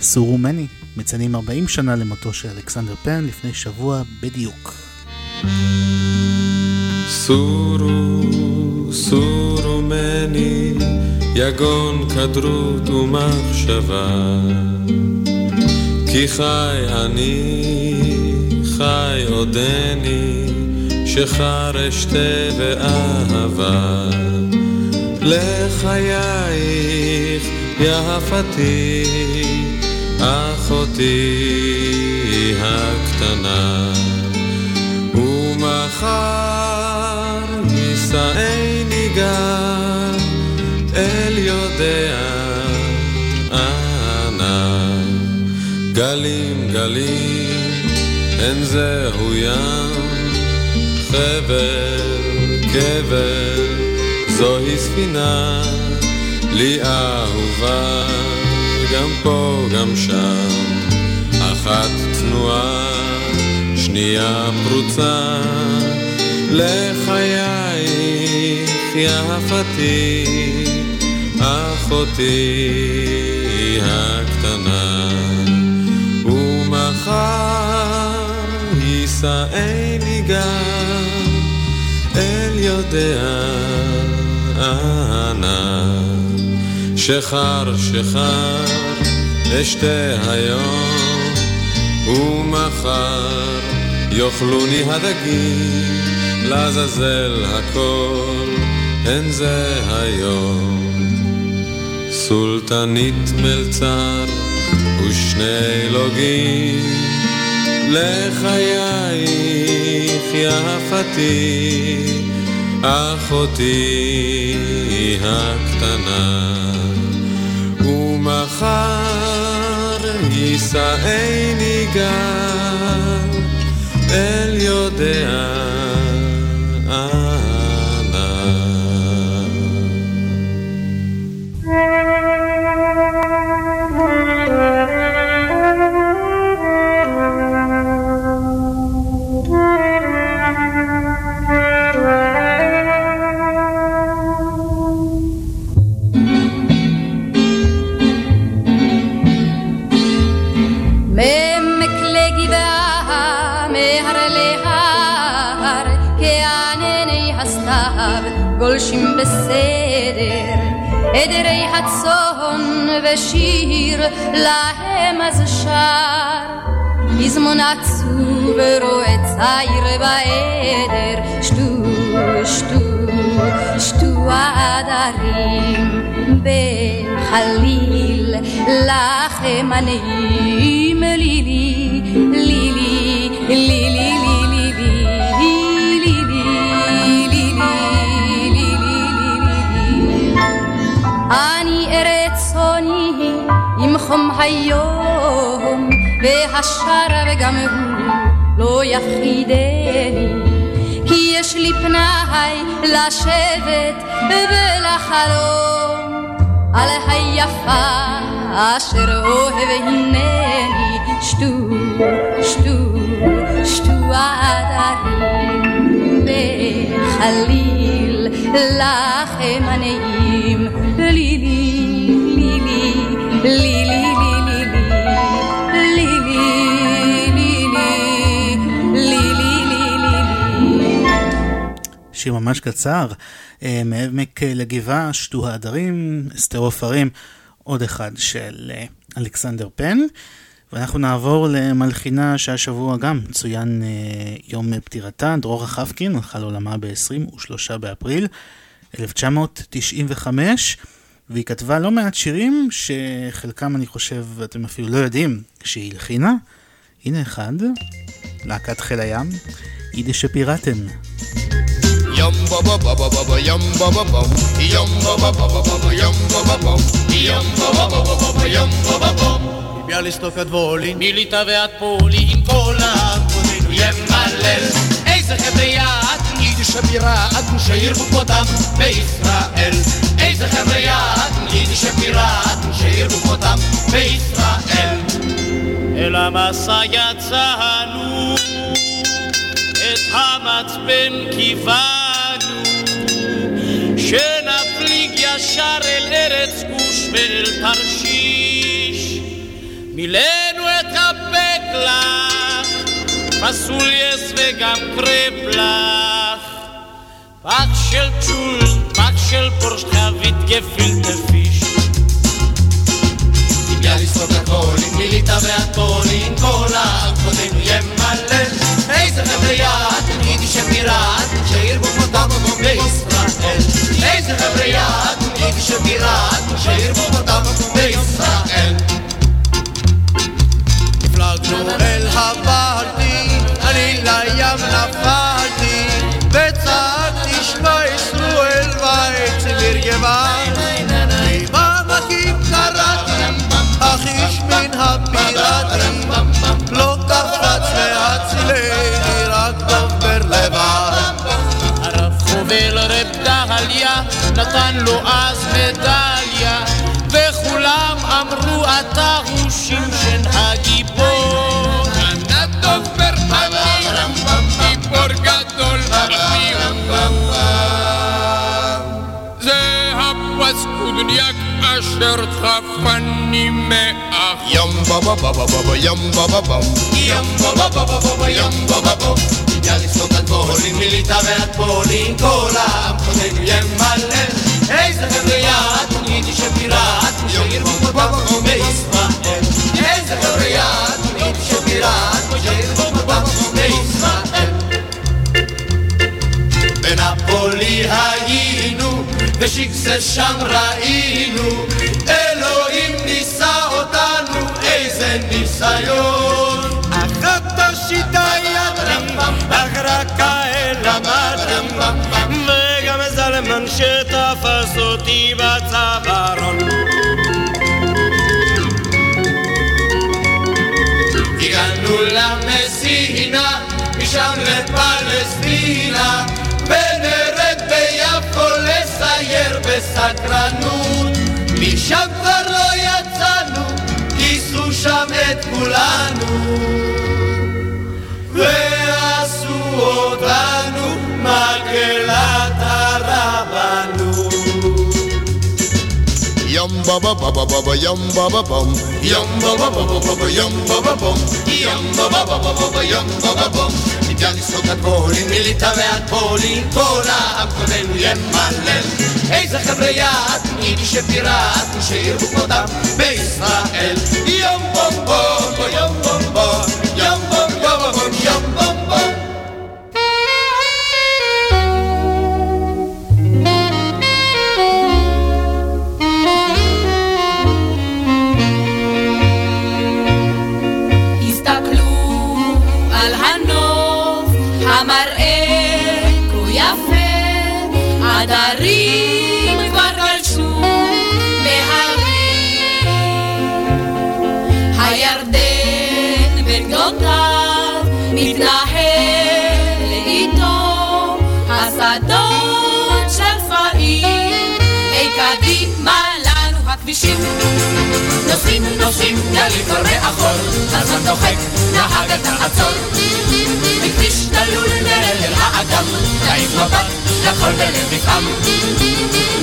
סורו מני, מציינים 40 שנה למותו של אלכסנדר פן לפני שבוע בדיוק. סורו, סורו מני, יגון כדרות ומחשבה. כי חי אני, חי עודני, שחרשת ואהבה. לחייך יפתי, אחותי הקטנה. ומחר יישאני גם אל יודע. גלים גלים אין זהו ים, חבל קבר זוהי ספינה, לי אהובה. גם פה גם שם, אחת תנועה שנייה פרוצה. לחייך יפתי אחותי הקטנה, יישאני גם אל יודע אנה, שחר שחר אשתה היום, ומחר יאכלוני הדגים, לעזאזל הכל, אין זה היום. סולטנית מלצר ושני לוגים לחייך יפתי אחותי הקטנה. ומחר יישאני גל אל יודע ושיר להם אז שר. פזמון עצוב רואה צעיר בעדר, שתו, שתו, שתו העדרים בחליל לכם הנעים לילי, לילי, לילי, חום היום, והשרב גם הוא לא יפחידני, כי יש לי פנאי לשבת ולחלום על היפה אשר אוהב הנני, שתו, שתו, שתו עדרים בחליל לכם הנעים שיר ממש קצר, אה, מעמק לגבעה, שתו העדרים, אסתר עופרים, עוד אחד של אה, אלכסנדר פן. ואנחנו נעבור למלחינה שהשבוע גם צוין אה, יום פטירתה, דרורה חפקין, הלכה לעולמה ב-23 באפריל 1995, והיא כתבה לא מעט שירים שחלקם אני חושב, אתם אפילו לא יודעים, שהיא הלחינה. הנה אחד, להקת חיל הים, יידיש פיראטן. Yum ba ba ba ba ba ba yum ba ba ba yum ba ba ba ba ba ba yum ba ba ba yum ba ba ba ba ba ba yum ba ba ba ביאליסטוק עד וולין, מליטא ועד פולין, כל העם קודנו ימלל. איזה חבר'ה יעד, יידיש הבירה, עד שירבו כבודם בישראל. איזה חבר'ה יעד, יידיש הבירה, עד שירבו כבודם בישראל. אל המסע יצאנו, את המצפן כיוונו, שנפליג ישר אל ארץ גוש ואל תרשיש. מילאנו את הבקלח, פסולייס וגם קרפלח. פח של צ'ול, פח של פורשט חבית גפילטה פיש. עם מיליטה והכל, עם כל קודנו ימלל. איזה חבר'ה יד, יידיש הפיראט, שירבו כמותם בישראל. איזה חבר'ה יד, יידיש הפיראט, שירבו כמותם בישראל. נפלגנו אל הפרטי, אני לים נפלתי, וצעקתי שמע ישראל ואצל גבעם. ממעמקים הפיראטים לא קפץ להצילני, רק דובר לבד. הרב חובל רב דהליה נתן לו אז מדליה וכולם אמרו אתה הוא שמשון הגיבור דובר גיבור גדול זה Yum ba ba ba ba ba ba yum ba ba bum Yum ba ba ba ba ba ba yum ba ba bum יאליסטות אדמו"רים מליטא ועד פולין כל העם חוננו ימלל איזה חבריה אתון יידיש אבירה אתון שירבו בבבו בישראל איזה חבריה אתון יידיש אבירה אתון שירבו בבבו בישראל בנפולי היינו ושיקסה שם ראינו אלוהים איזה ניסיון אחת השיטה ידעים, אך רק כאל למדתי, וגם זלמן שתפס אותי בצווארון. הגענו למסינה, משם לפלסטינה, ונרד ביפו לסייר בסקרנות. משם כבר כולנו ועשו אותנו מקהלת הרבנות. יום בבא בבא בבא יום בבא בום יום בבא בבא בבא יום בבא בום יום בבא בבא בבא יום בבא בום מג'ליסטוק עד פולין, מליטא ועד פולין, כל העם כולנו ימלל. איזה חבר'ה יעד, יידיש שפיראט, שירבו כמותם בישראל. יום yum bum bum yum bum bum yum bum bum bum yum bum bum נוסעים, נוסעים, גלים מאחור, הזמן דוחק, נהג תעצור. בכביש דלול נראה האגם, נעיף מבט לכל בלב נפעם.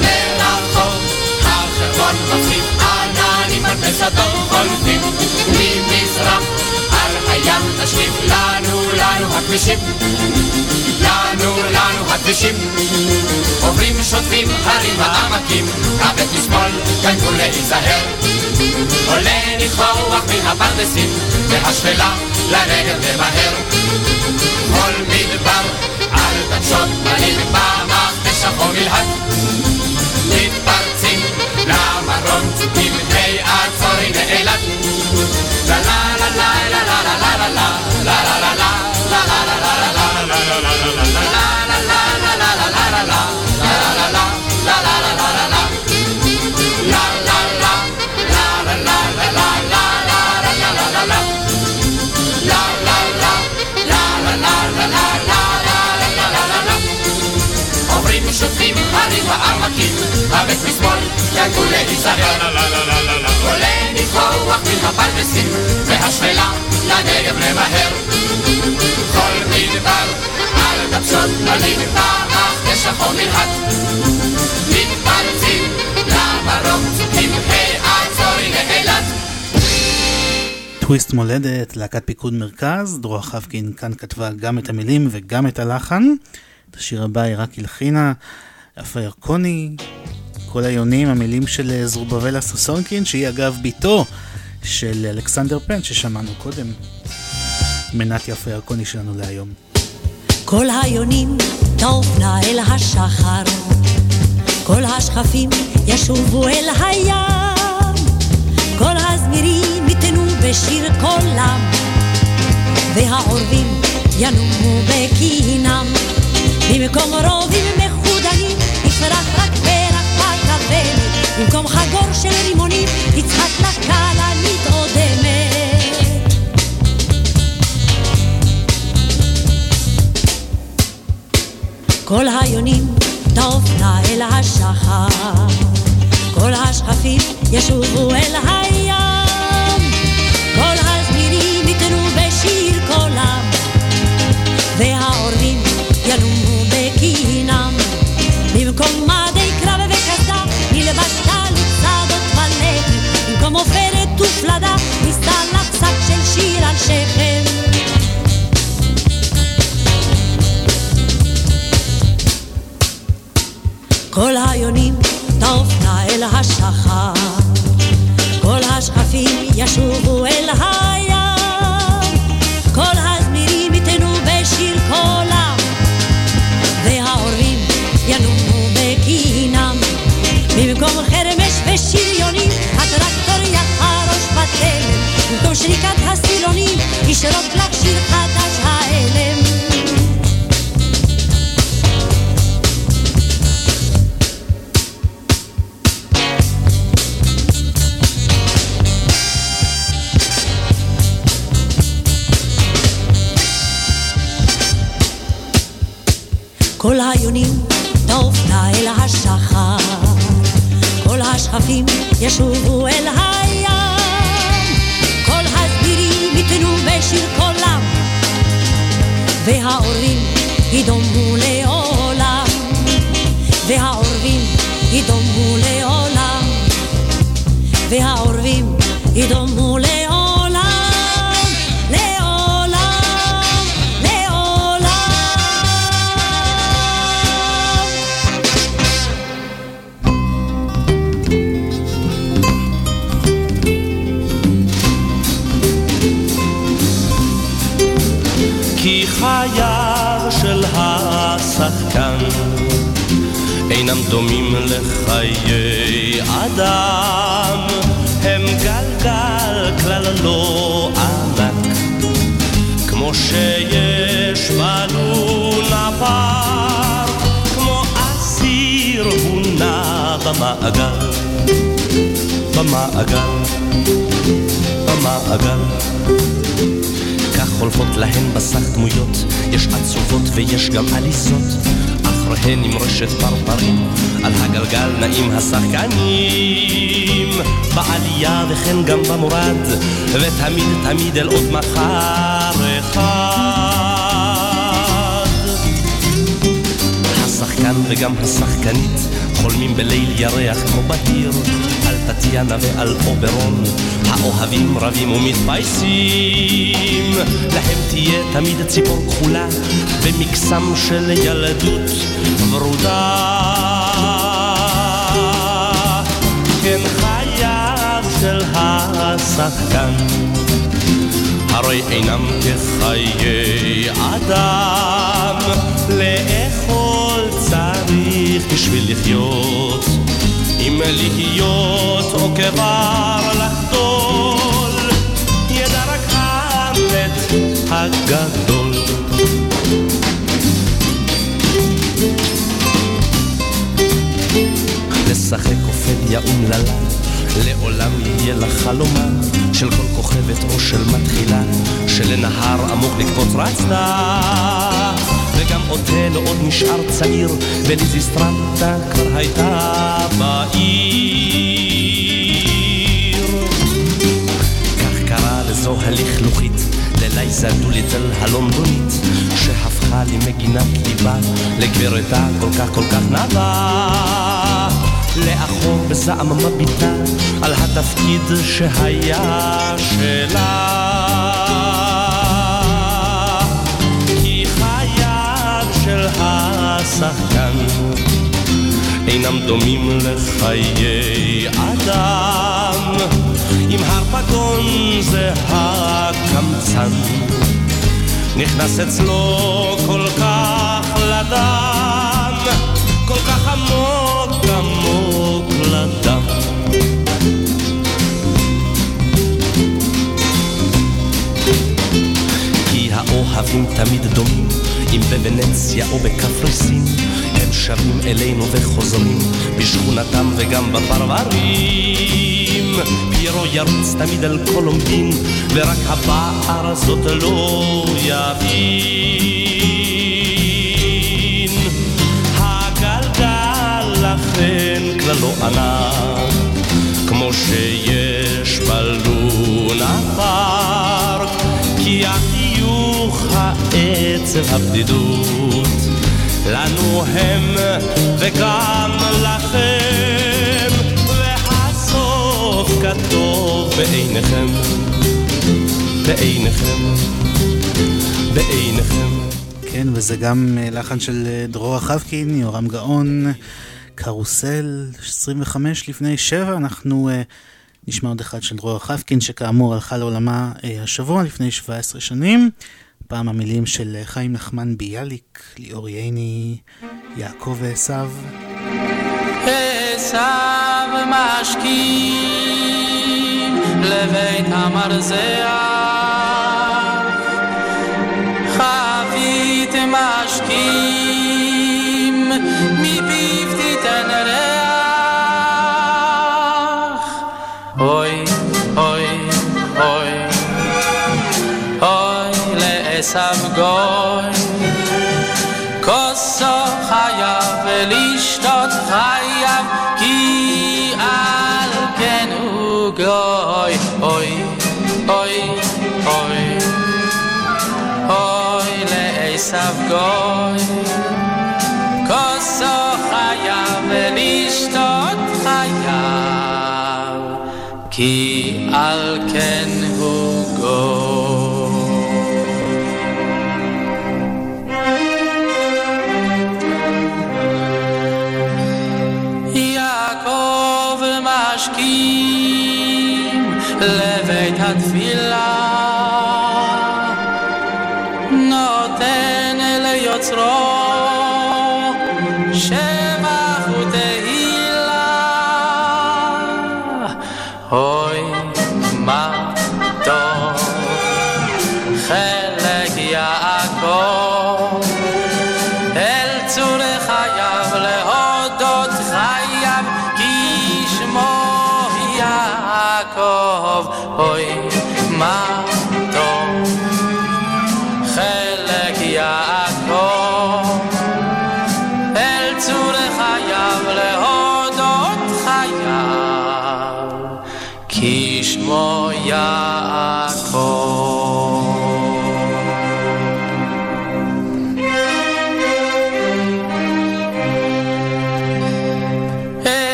מרחוב החברון מפריד, עננים על פסדו חולפים, ממזרח הים תשליך לנו, לנו הכבישים. לנו, לנו הכבישים. עוברים שוטפים הרים העמקים, רבת משמאל, גנגו להיזהר. עולה ניחוח מהפרדסים, והשפלה לרגל ומהר. כל מדבר, על תחשוב, מלא במעמח, תשח או מלהט. מדבר למרום עם ה' עצור הנה אילת לה לה לה לה לה לה לה לה לה לה לה לה לה לה לה לה לה לה עוברים הבט משמאל, ינקו להיזהר. עולה ניחוח מן הפרדסים, והשפלה לנגב למהר. כל מדבר על דבשות עלים במכתש החום מלהט. מתפרצים למרום עם העצורי לאילת. טוויסט מולדת, להקת פיקוד מרכז, דרור חבקין כאן כתבה גם את המילים וגם את הלחן. את השיר הבא היא רק הלחינה, יפה ירקוני, כל היונים, המילים של זרובבלה סוסונקין, שהיא אגב בתו של אלכסנדר פן ששמענו קודם. מנת יפה ירקוני שלנו להיום. כל היונים תעופנה אל השחר, כל השכפים ישובו אל הים, כל הזמירים יתנו בשיר קולם, והעורבים ינומו בקינם, במקום רובים במקום חגור של רימונים תצחק לה כלנית. כל היונים תעופנה אל השחר, כל השכפים ישובו אל הים, כל הזמירים יתנו בשיר השחר. כל השקפים ישובו אל הים, כל הזמירים יתנו בשיר קולם, והעורבים ינומו בקינם. במקום חרמש ושריונים, הטרקטור יחרוש בתלם, במקום שריקת הסילונים, ישרוק ישובו אל הים, כל הסבירים יתנו בשיר קולם, והעורבים ידומו לעולם, והעורבים ידומו לעולם, והעורבים ידומו לעולם, דומים לחיי אדם, הם גלגל כלל לא ענק, כמו שיש בלונה פר, כמו אסיר הוא נע במעגל, במעגל, במעגל. כך חולפות להן בסך דמויות, יש עצובות ויש גם עליסות, אחריהן עם רשת פרפרים, על הגלגל נעים השחקנים, בעלייה וכן גם במורד, ותמיד תמיד אל עוד מחר אחד. השחקן וגם השחקנית חולמים בליל ירח כמו בהיר על טטיאנה ועל אוברון. האוהבים רבים ומתפייסים להם תהיה תמיד ציפור כחולה במקסם של ילדות ורודה. כן חייו של השחקן הרי אינם כחיי אדם. לאכול צריך בשביל לחיות אם להיות או כבר לחדול. ידע רק המלט הגדול. לשחק אופליה אומללה לעולם יהיה לך חלומה של כל כוכבת או של מתחילה שלנהר עמוק לקפוץ רצתה וגם אוטלו עוד נשאר צעיר וליזיסטרנטה כבר הייתה בעיר. כך קרה לזו הלכלוכית ללייזה דוליטל הלונדונית שהפכה למגינת ליבה לגברתה כל כך כל כך נאווה. לאחור בזעם מביטה על התפקיד שהיה שלה השחקן. אינם דומים לחיי אדם. אם הרפגון זה הקמצן נכנס אצלו כל כך לדם כל כך עמוק עמוק לדם. כי האוהבים תמיד דומים אם בוונציה או בקפריסין. הם שבים אלינו וחוזרים בשכונתם וגם בפרברים. פיירו ירוץ תמיד על קולומבין ורק הבער זאת לא יבין. הגלגל לכן כלל לא ענק כמו שיש בלונה פארק כי העצב הבדידות. לנו הם וגם לכם והסוף כתוב בעיניכם בעיניכם בעיניכם. כן, וזה גם אה, לחן של אה, דרור חבקין, יורם גאון, קרוסל, 25 לפני 7, אנחנו uh, נשמע עוד אחד של דרור חפקין, שכאמור הלכה לעולמה uh, השבוע לפני 17 שנים. פעם המילים של חיים נחמן ביאליק, ליאור ייני, יעקב ועשו. עשו משכים לבית המרזח חבית משקים מפיו תיתן ריח אוי אוי אוי לעשב גוי כוסו חייב ולשתות חייב כי על כן הוא גוי אוי אוי אוי אוי לעשב גוי כוסו חייב ולשתות חייב כי על כן הוא גוי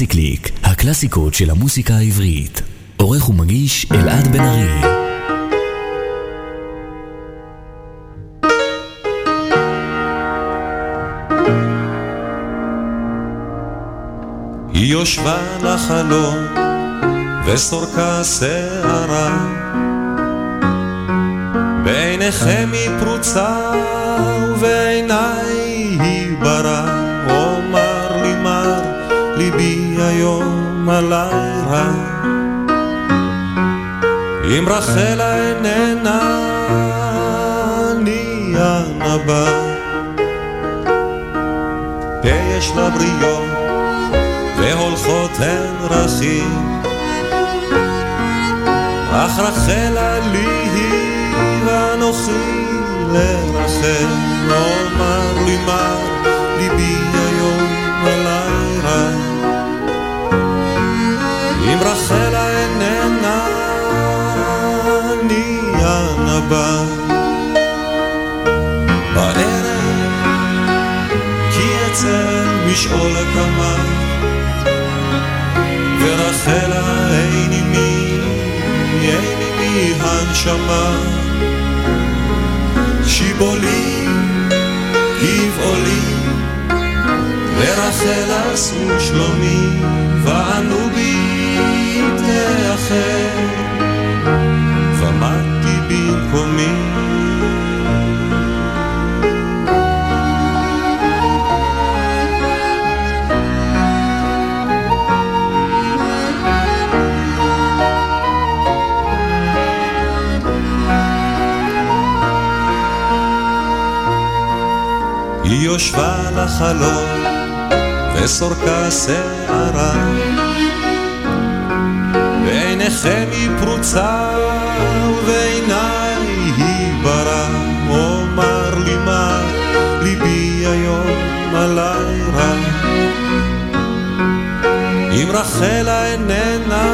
קלאסי קליק, הקלאסיקות של המוסיקה העברית. עורך ומגיש אלעד בן ארי. היא יושבה לחלום וסורקה שערה בעיניכם היא פרוצה ובעיניי היא ברא היום רע אם רחלה איננה אני הנבא יש לה בריות והולכות הן רכים אך רחלה לי היא ואנוכי לרחל, אומר לי מה הנבא. בערב, כי אצל משעול הקמה, ורחלה אין עימי, אין עימי הנשמה. שיבולי, גבעולי, לרחל עשו שלומי, וענו בי תאחר, במקומי. היא יושבה לחלום וסורקה שערה בעיניכם היא פרוצה רחלה איננה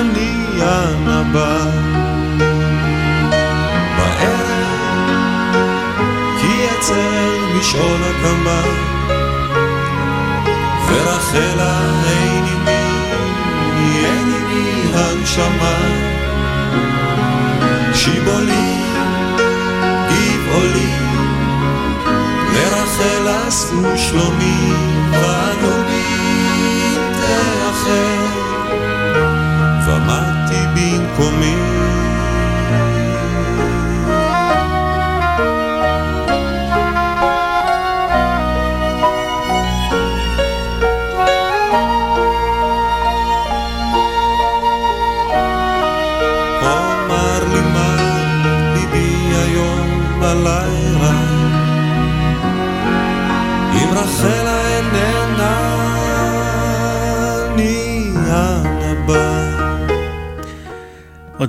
אני הנבא אצל משעול הקמה ורחלה אין עימי, אין עימי הנשמה. שיבולי, גבעולי לרחל עשו שלומי ואנו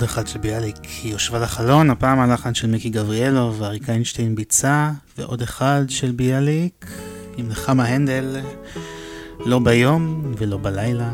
עוד אחד של ביאליק, היא יושבה לחלון, הפעם הלחן של מיקי גבריאלו ואריק איינשטיין ביצע, ועוד אחד של ביאליק, עם נחמה הנדל, לא ביום ולא בלילה.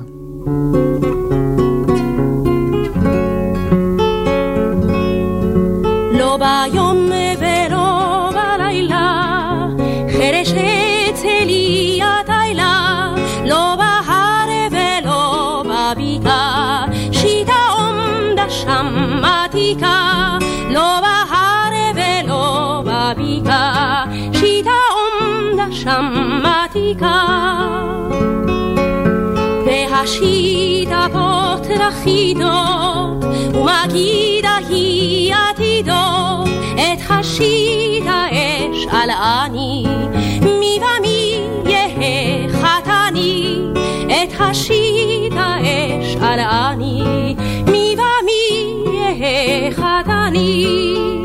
שם עתיקה. והשיטה פותח חידות, ומגידה היא עתידות, את השיטה אשאל אני, מי ומי יהא חתני, את השיטה אשאל אני, מי ומי יהא חתני.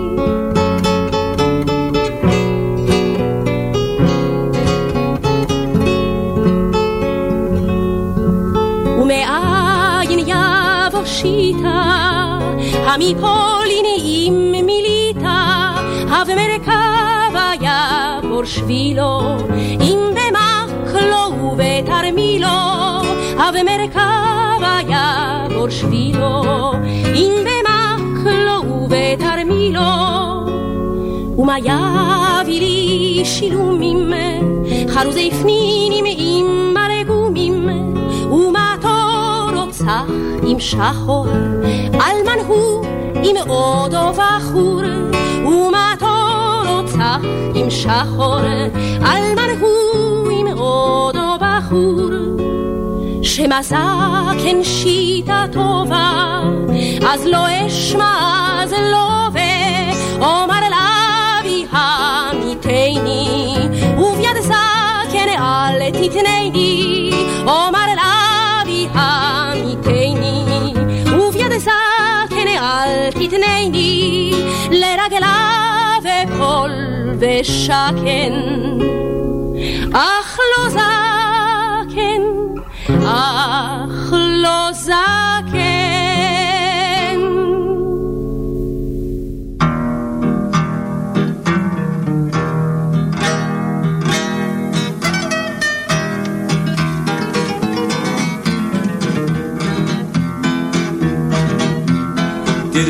שיטה, המפולין עם מיליטה, המרכבה יעבור שבילו, אם במקלו ובתרמילו, המרכבה יעבור שבילו, אם במקלו ובתרמילו. ומה יביא לי שילומים, חרוזי פנינים עם מרגומים, ומה רוצח עם שחור, אלמן הוא עם עודו בחור, ומה רוצח עם שחור, אלמן הוא עם עודו בחור. שמסע כן שיטה טובה, אז לא אשמע, אז לא ואומר לאבי המיתני, וביד זקן אל תתנני, אל תתנני, לרגליו אפול ושקן, אך לא זקן, אך לא זקן.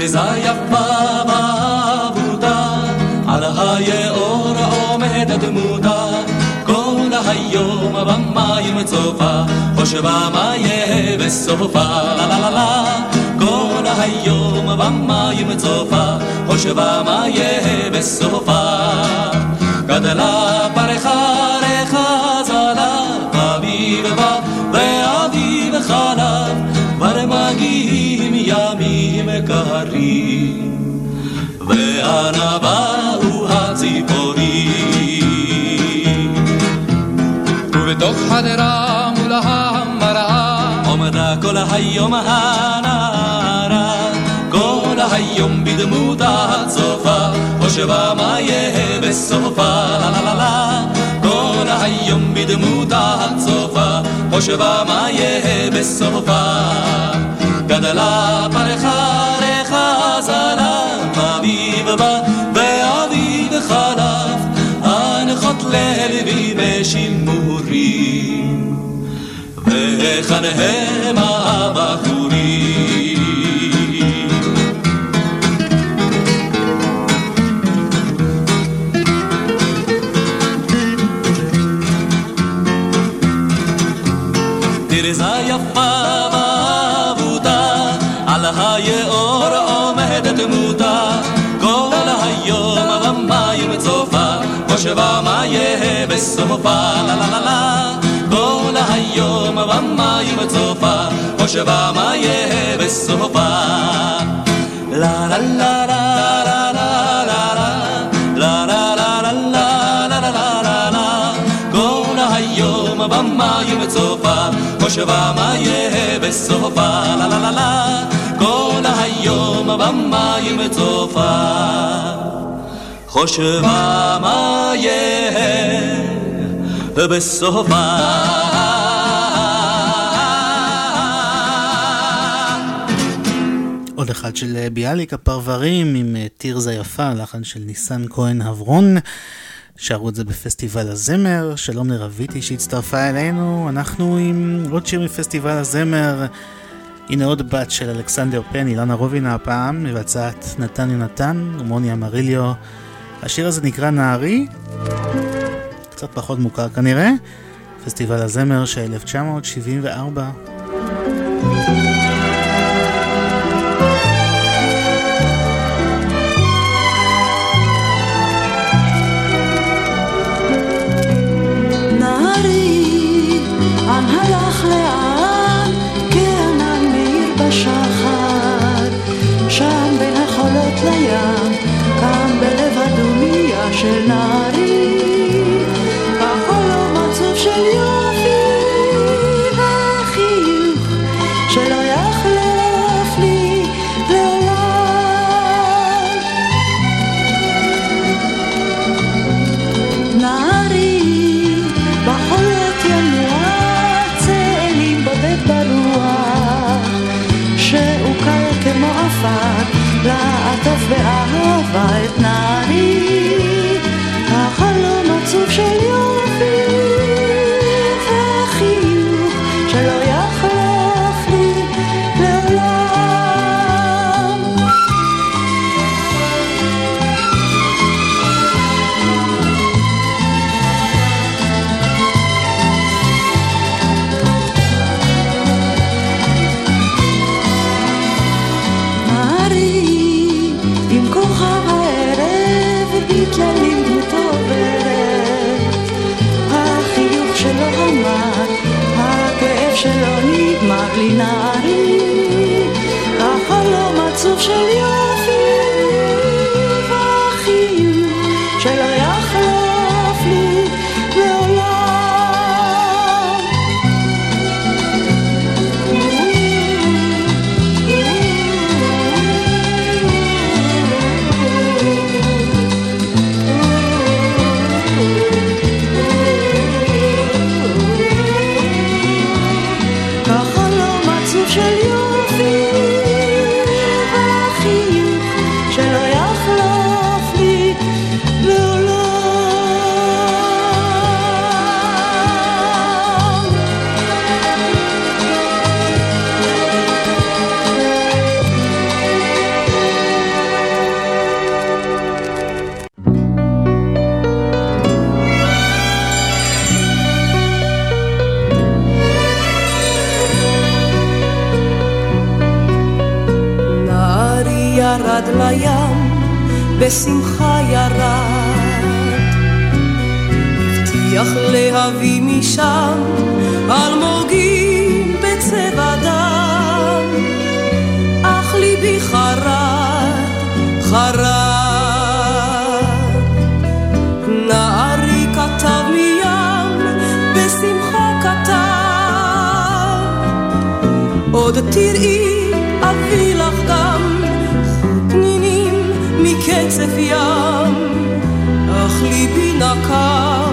תרזה יפה ואבודה, על היאור עומדת דמותה, כל היום במים צופה, חושבה מה יהיה בסופה, לה לה לה לה, כל היום במים צופה, חושבה מה יהיה בסופה. גדלה פרחה רחה ימים קרים, ואנה באו הציפורים. ובתוך חדרה מול המראה, עומדה כל היום הנערה, כל היום בדמותה הצופה, חושבה מה יהיה בסופה, לה לה לה כל היום בדמותה הצופה, חושבה מה יהיה בסופה. גדלה פרחה רחה זלה, אביב בא ואביב חלף, הנחות ללוי בשימורים, והיכן הם הבחורים? תרזה יפה שלווה מה יהיה בסופה, לה לה לה לה. כל היום במים צופה, או שבה מה יהיה בסופה. לה לה לה לה במים צופה, חושבה מה יהיה בסופה, לה לה לה לה, כל היום במים צופה. חושבה מה יהיה בסופה. עוד אחד של ביאליק הפרברים עם אה, תרזה יפה, לחן של ניסן כהן אברון. שרו את זה בפסטיבל הזמר, שלום לרביטי שהצטרפה אלינו, אנחנו עם עוד שיר מפסטיבל הזמר, הנה עוד בת של אלכסנדר פן, אילנה רובינה הפעם, מבצעת נתן יונתן ומוני אמריליו. השיר הזה נקרא נערי, קצת פחות מוכר כנראה, פסטיבל הזמר של 1974. להביא משם אלמוגים בצבע דם, אך ליבי חרד, חרד. נערי כתב מים, בשמחה כתב, עוד תראי אביא לך גם פנינים מקצף ים, אך ליבי נקף,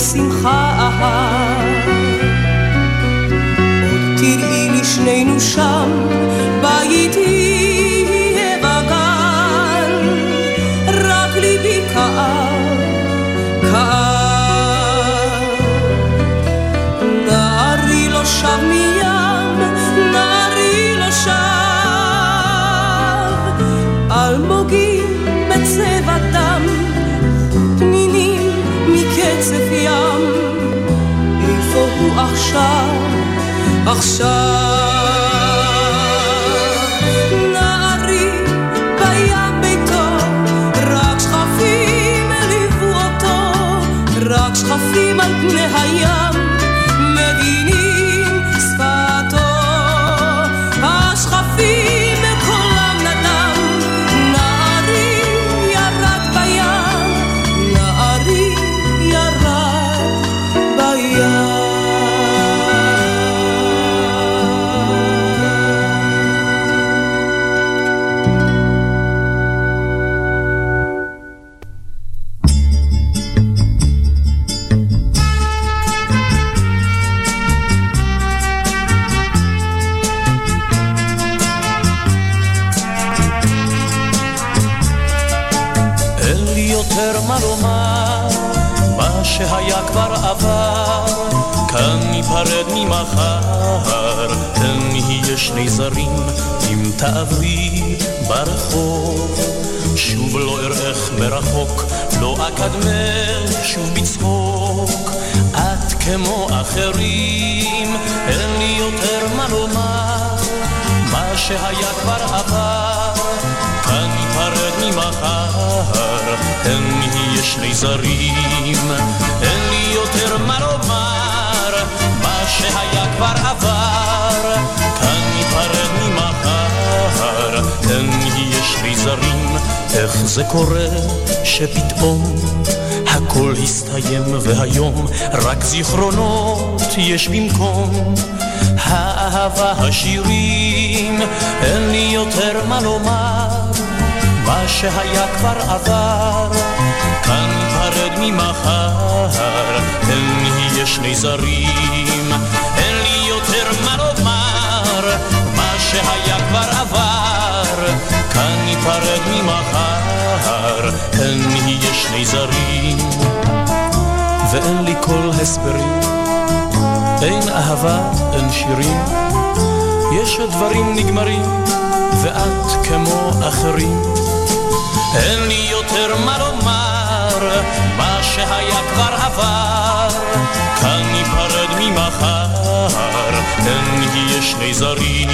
בשמחה אהב. עכשיו, עכשיו? כאן ניפרד ממחר, תן נהיה שני זרים, אם תעברי ברחוב, שוב לא אראך מרחוק, לא אקדמך שוב בצחוק, את כמו אחרים, אין לי יותר מה לומר, מה שהיה כבר עבר, כאן ניפרד ממחר, אין נהיה שני זרים, אין לי יותר מה לומר, שהיה כבר עבר, כאן ניפרד ממחר, אין נהיה שני זרים, איך זה קורה שפתאום הכל הסתיים והיום רק זיכרונות יש במקום? האהבה השירים, אין לי יותר מה לומר, מה שהיה כבר עבר, כאן ניפרד ממחר, אין נהיה שני זרים, שהיה כבר עבר, כאן ניפרד ממחר, אין נהיה שני זרים, ואין לי כל הסברים. אין אהבה, אין שירים, יש דברים נגמרים, ואת כמו אחרים. אין לי יותר מה לומר, מה שהיה כבר עבר, כאן ניפרד ממחר, אין נהיה שני זרים.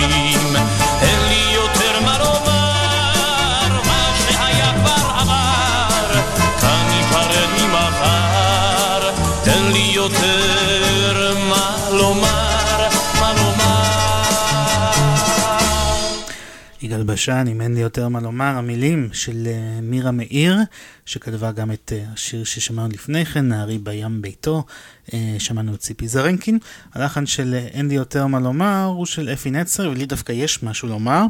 אין לי יותר מה לומר, מה שהיה כבר עבר, כאן ניפרד ממחר, אין לי יותר מה לומר, מה לומר. יגאל בשן, אם אין לי יותר מה לומר, המילים של אה, מירה מאיר, שכתבה גם את אה, השיר ששמענו לפני כן, נערי בים ביתו, אה, שמענו את ציפי זרנקין. הלחן של אה, אין לי יותר מה לומר הוא של אפי נצר, ולי דווקא יש משהו לומר.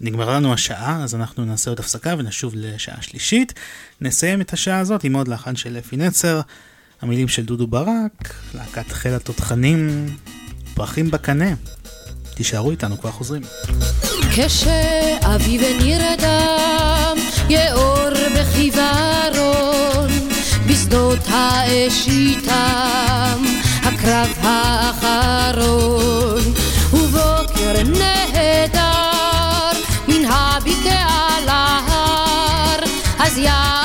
נגמרה לנו השעה, אז אנחנו נעשה עוד הפסקה ונשוב לשעה שלישית. נסיים את השעה הזאת עם עוד לחן של אפי נצר, המילים של דודו ברק, להקת חיל התותחנים, פרחים בקנה. תישארו איתנו, כבר חוזרים. כשאביב נרדם, יאור בחיוורון, בשדות האש איתם, הקרב האחרון, ובוקר נהדר, מן הבקעה אז יעלה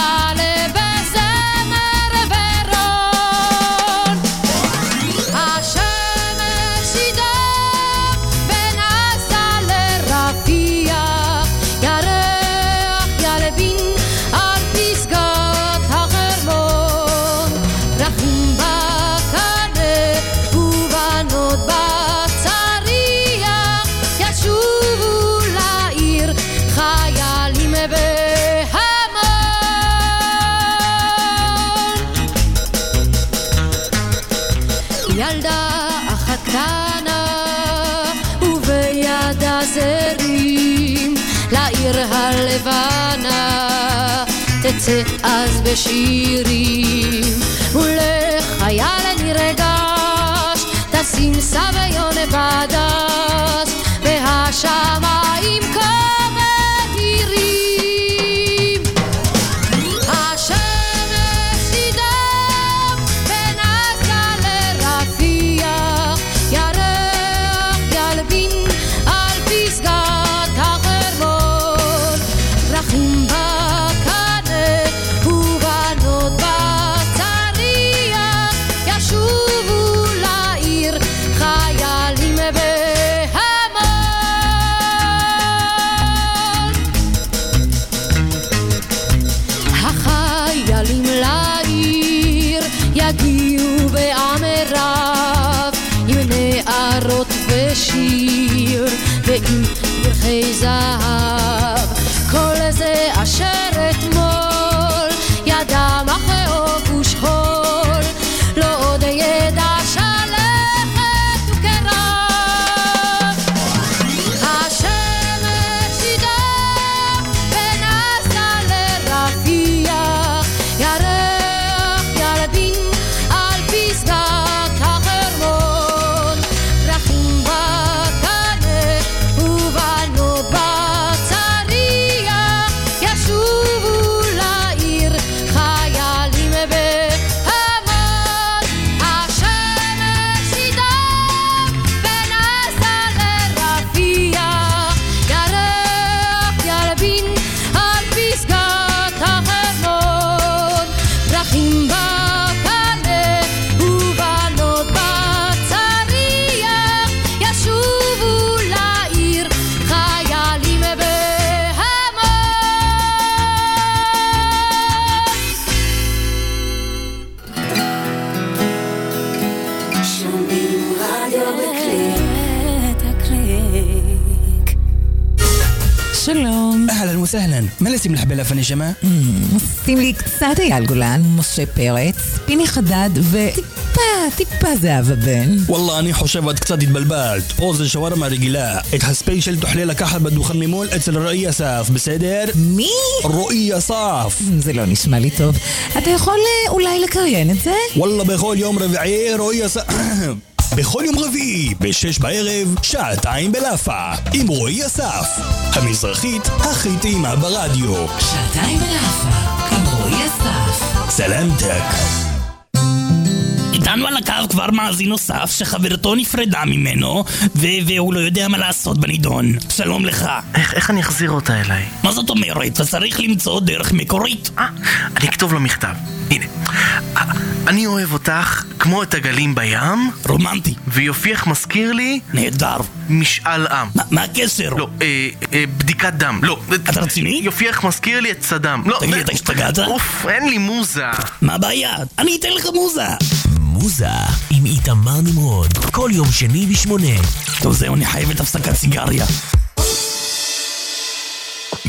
אז side. לשים לך בלאפן נשמה? שים לי קצת אייל גולן, משה פרץ, פיני חדד וטיפה, טיפה זהבה בן. וואלה, אני חושב את קצת התבלבלת. פה זה שווארמה רגילה. את הספיישל תוכלי לקחת בדוכן ממול אצל רועי אסף, בסדר? מי? רועי אסף. זה לא נשמע לי טוב. אתה יכול אה, אולי לקריין את זה? וואלה, בכל יום רביעי רועי אסף... בכל יום רביעי, בשש בערב, שעתיים בלאפה, עם רועי אסף. המזרחית הכי טעימה ברדיו. שעתיים בלאפה, עם רועי אסף. סלמתק. איתנו על הקו כבר מאזין נוסף שחברתו נפרדה ממנו ו- והוא לא יודע מה לעשות בנידון. שלום לך. איך, איך אני אחזיר אותה אליי? מה זאת אומרת? אתה צריך למצוא דרך מקורית. אה, אני אכתוב לו מכתב. הנה. אה, אני אוהב אותך כמו את הגלים בים. רומנטי. ויופייך מזכיר לי... נהדר. משאל עם. מה, מה הקשר? לא, אה, אה, בדיקת דם. לא. אתה רציני? יופייך מזכיר לי את סדאם. לא. תגיד, אתה השתגעת? אוף, אין לי מוזה. מה הבעיה? אני אתן לך מוזה. מוזה עם איתמר נמרוד, כל יום שני בשמונה. טוב זהו, אני חייב את הפסקת סיגריה.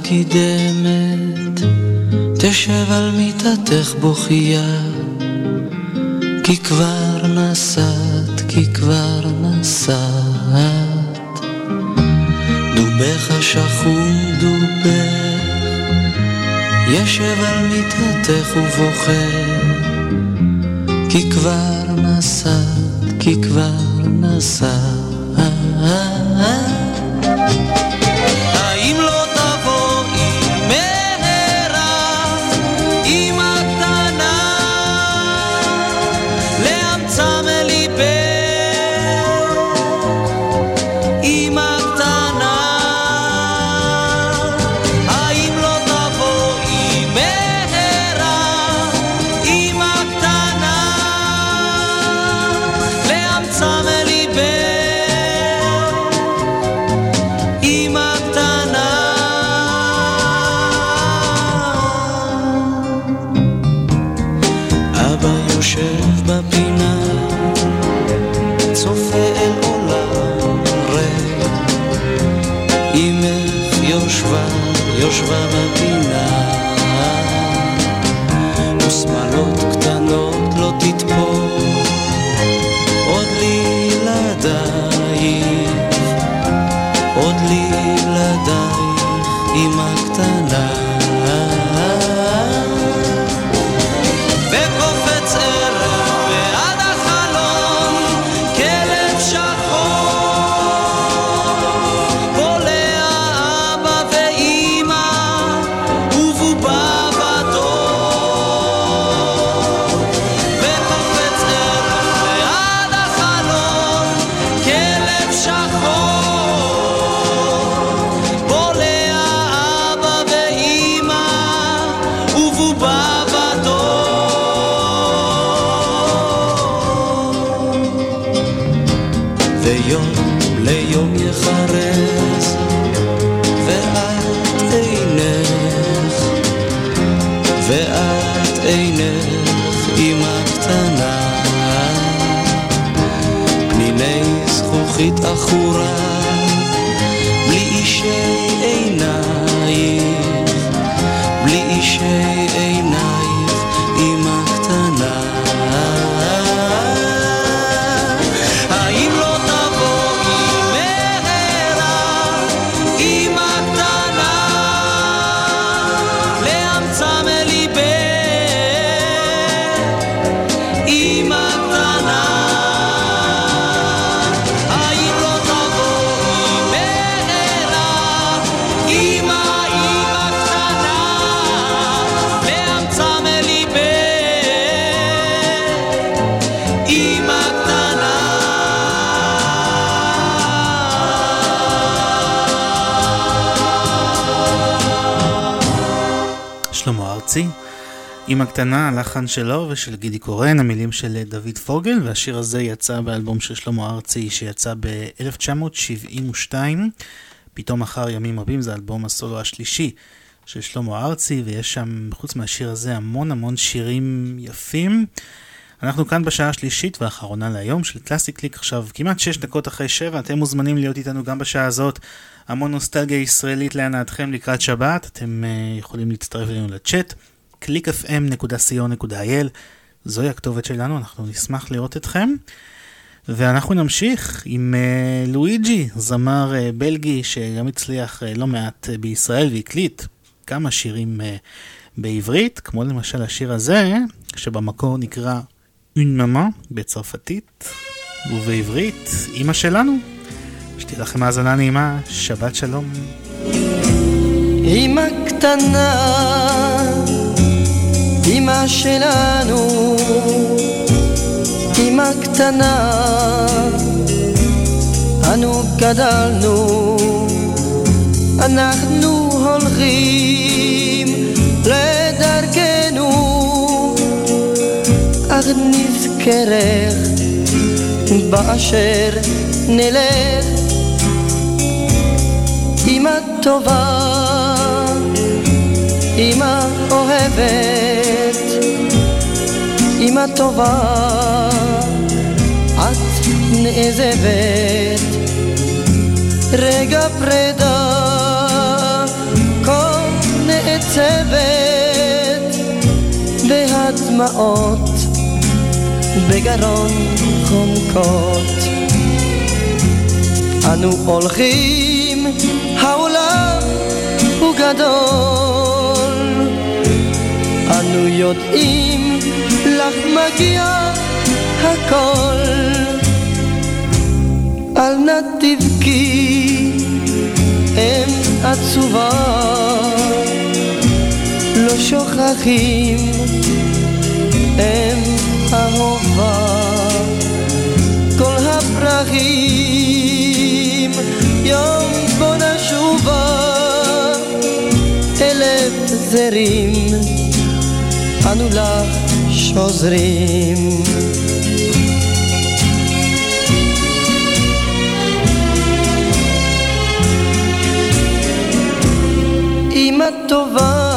הקידמת, תשב על מיטתך בוכייה, כי כבר נסעת, כי כבר נסעת. דובך שחור דובך, ישב על מיטתך ובוכה, כי כבר נסעת, כי כבר נסעת. всегда הקטנה, הלחן שלו ושל גידי קורן, המילים של דוד פוגל, והשיר הזה יצא באלבום של שלמה ארצי שיצא ב-1972, פתאום אחר ימים רבים, זה אלבום הסולו השלישי של שלמה ארצי, ויש שם, חוץ מהשיר הזה, המון המון שירים יפים. אנחנו כאן בשעה השלישית והאחרונה להיום של קלאסי קליק עכשיו כמעט 6 דקות אחרי 7, אתם מוזמנים להיות איתנו גם בשעה הזאת. המון נוסטלגיה ישראלית להנאתכם לקראת שבת, אתם uh, יכולים להצטרף אלינו לצ'אט. clickfm.co.il, זוהי הכתובת שלנו, אנחנו נשמח לראות אתכם. ואנחנו נמשיך עם uh, לואיג'י, זמר uh, בלגי שגם הצליח uh, לא מעט uh, בישראל והקליט כמה שירים uh, בעברית, כמו למשל השיר הזה, שבמקור נקרא Une Maman בצרפתית, ובעברית, אימא שלנו. שתהיה לכם האזנה נעימה, שבת שלום. אמא קטנה, אמא שלנו, אמא קטנה, אנו גדלנו, אנחנו הולכים לדרכנו, אך נזכרך באשר נלך. אמא טובה, אמא אוהבת, אמא טובה, את נעזבת, רגע פרידה, כה נעצבת, והדמעות בגרון חומקות. אנו הולכים, העולם הוא גדול. אנו יודעים, לך מגיע הכל. אל נא תבכי, אם עצובה, לא שוכחים, אם אהובה. כל הפרחים יום בו נשובה אלף זרים אנו לך שוזרים אמא טובה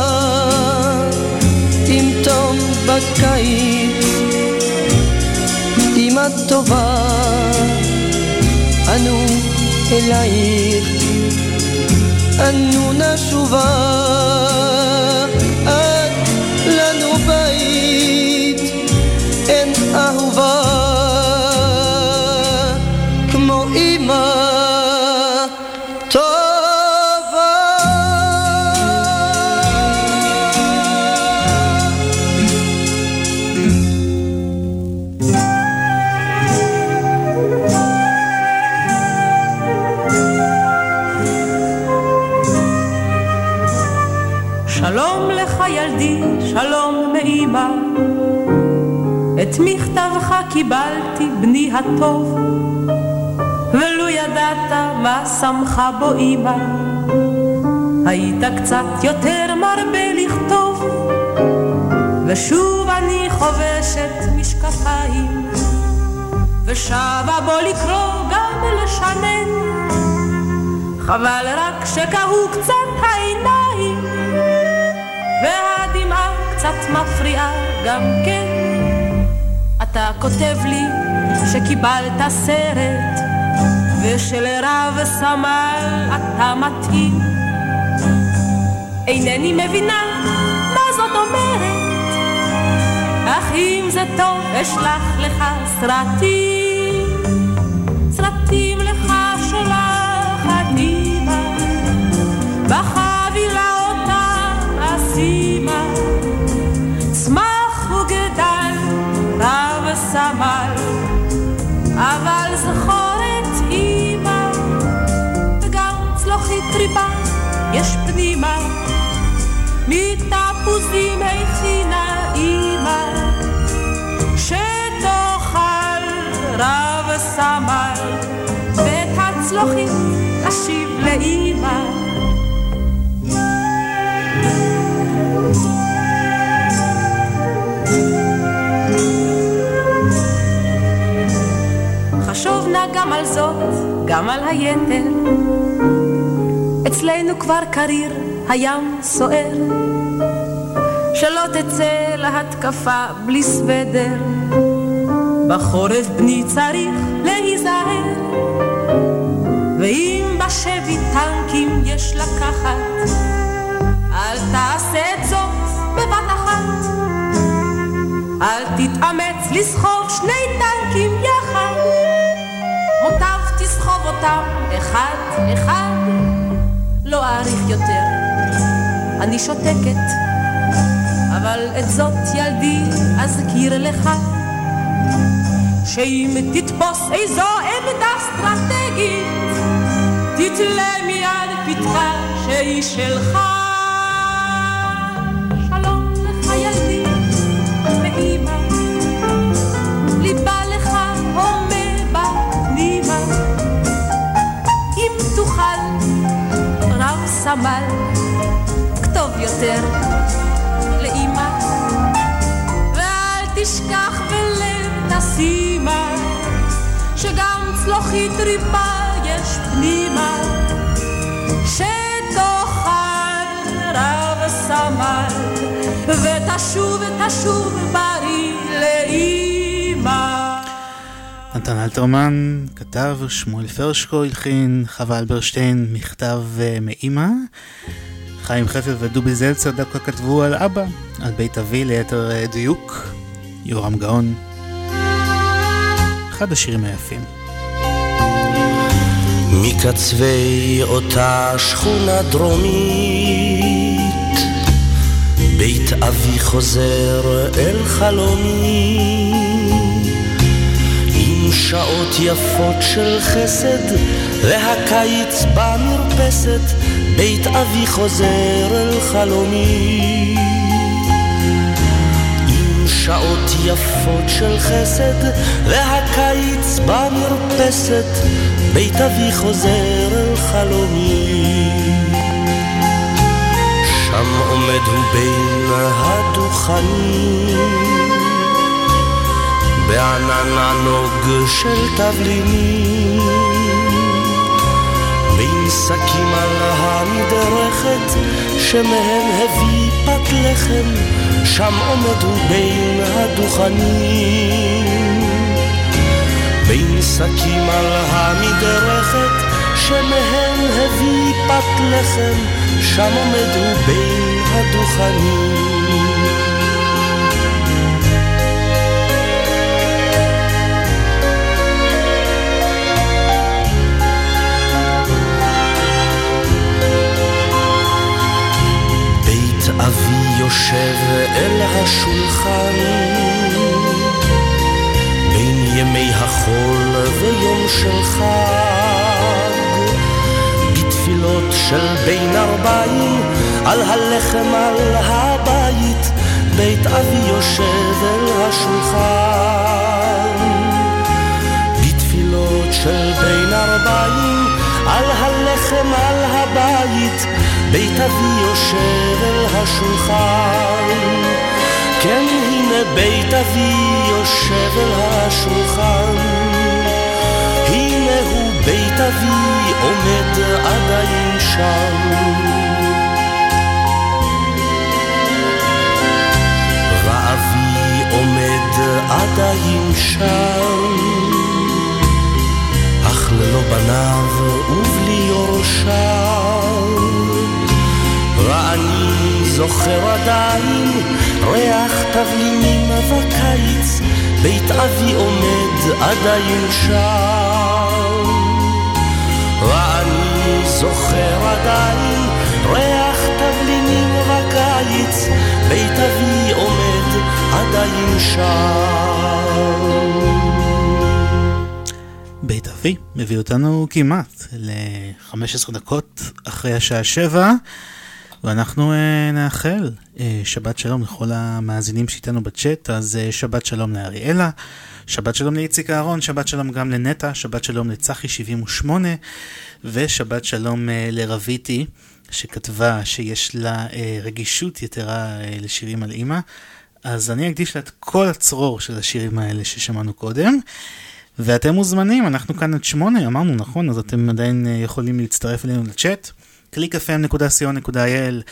עם תום בקיץ. אמא טובה אנו אלייך. אנו נשובה קיבלתי, בני הטוב, ולו ידעת מה שמחה בו אמא, היית קצת יותר מרבה לכתוב, ושוב אני חובשת משקפיים, ושבה בו לקרוא גם לשנן. חבל רק שקהו קצת העיניים, והדמעה קצת מפריעה גם כן. אתה כותב לי שקיבלת סרט, ושלרב סמל אתה מתאים. אינני מבינה מה זאת אומרת, אך אם זה טוב אשלח לך סרטים, גם על זאת, גם על היתר. אצלנו כבר קריר הים סוער, שלא תצא להתקפה בלי סוודר, בחורף בני צריך להיזהר, ואם בשבי טנקים יש לקחת, אל תעשה את זאת בבת אחת. אל תתאמץ לסחוב שני טנקים יחד, אותם אחד אחד. לא אאריך יותר, אני שותקת, אבל את זאת ילדי אזכיר לך, שאם תתפוס איזו עמדה אסטרטגית, תתלה מיד פתחה שהיא שלך. סמל, כתוב יותר לאימא, ואל תשכח בלב תשימה, שגם צלוחית ריבה יש פנימה, שתאכל רב סמל, ותשוב ותשוב בריא לאימא. נתן אלתרמן כתב, שמואל פרשקו הלחין, חווה אלברשטיין מכתב אה, מאימא. חיים חפר ודובי זלצר דווקא כתבו על אבא, על בית אבי ליתר אה, דיוק. יורם גאון. אחד השירים היפים. מקצווי אותה שכונה דרומית, בית אבי חוזר אל חלומי, שעות יפות של חסד, והקיץ במרפסת, בית אבי חוזר אל חלומי. עם שעות יפות של חסד, והקיץ במרפסת, בית אבי חוזר אל חלומי. שם עומד הוא בין הדוכנים, בענן ענוג של תבלינים, בין שקים על המדרכת, שמהם הביא פת לחם, שם עומד הוא בין הדוכנים. בין שקים על המדרכת, שמהם הביא פת לחם, שם עומד הוא בין הדוכנים. יושב אל השולחן. בין ימי החול ויום של חג בתפילות של בין ארבעים על הלחם על הבית בית אבי יושב אל השולחן. בתפילות של בין ארבעים על הלחם על הבית בית אבי יושב אל השולחן. כן הנה בית אבי יושב אל השולחן. הנה הוא בית אבי עומד עדיין שם. ואבי עומד עדיין שם. אך ללא בניו ובלי יורשיו זוכר עדיין ריח תבלינים בקיץ, בית אבי עומד עדיין שם. ואני זוכר עדיין ריח תבלינים בקיץ, בית אבי עומד עדיין שם. בית אבי מביא אותנו כמעט ל-15 דקות אחרי השעה 7 ואנחנו uh, נאחל uh, שבת שלום לכל המאזינים שאיתנו בצ'אט, אז uh, שבת שלום לאריאלה, שבת שלום לאיציק אהרון, שבת שלום גם לנטע, שבת שלום לצחי 78 ושבת שלום uh, לרביטי שכתבה שיש לה uh, רגישות יתרה uh, לשירים על אימא, אז אני אקדיש לה את כל הצרור של השירים האלה ששמענו קודם. ואתם מוזמנים, אנחנו כאן עד שמונה, אמרנו נכון, אז אתם עדיין יכולים להצטרף אלינו לצ'אט. www.clickfm.co.il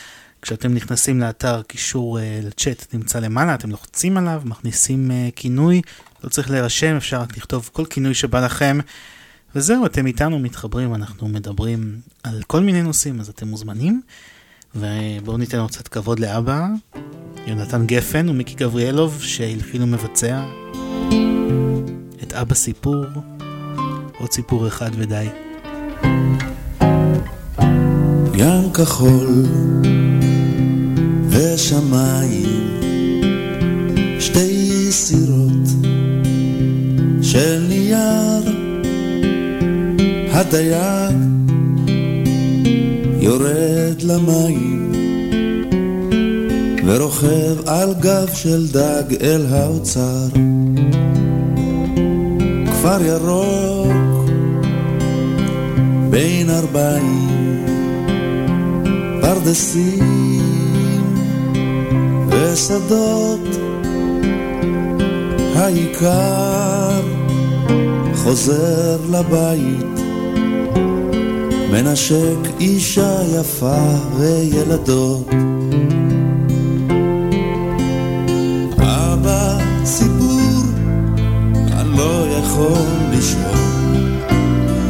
כשאתם נכנסים לאתר, קישור uh, לצ'אט נמצא למעלה, אתם לוחצים עליו, מכניסים uh, כינוי, לא צריך להירשם, אפשר רק לכתוב כל כינוי שבא לכם. וזהו, אתם איתנו מתחברים, אנחנו מדברים על כל מיני נושאים, אז אתם מוזמנים. ובואו ניתן עוד קצת כבוד לאבא, יונתן גפן ומיקי גבריאלוב, שהלחין ומבצע את אבא סיפור, עוד סיפור אחד ודי. ים כחול ושמיים, שתי סירות של נייר, הדייג יורד למים ורוכב על גב של דג אל האוצר. כפר ירוק בין ארבעים פרדסים ושדות העיקר חוזר לבית מנשק אישה יפה וילדות. אבא, סיפור, אני לא יכול לישון.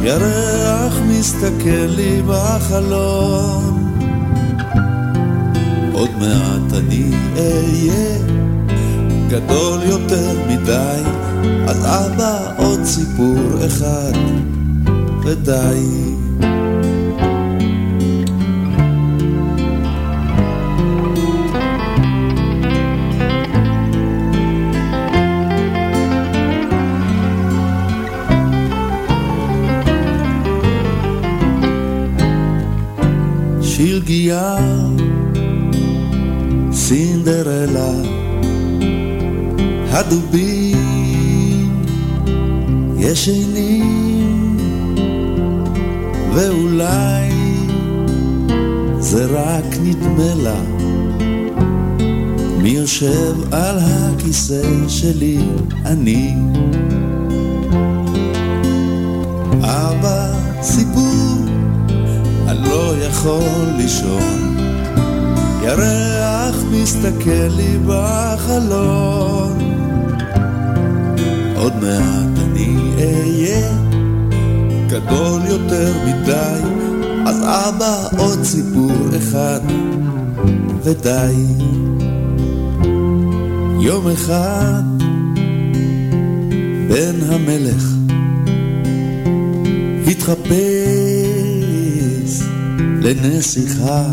ירח מסתכל לי בחלון. עוד מעט אני אהיה גדול יותר מדי, אז אבא עוד סיפור אחד ודי. הדובים ישנים, ואולי זה רק נדמה לה, מי יושב על הכיסא שלי, אני. אבא, סיפור אני לא יכול לישון. ירח מסתכל לי בחלון. עוד מעט אני אהיה גדול יותר מדי, אז אבא עוד סיפור אחד ודי. יום אחד בן המלך התחפש לנסיכה,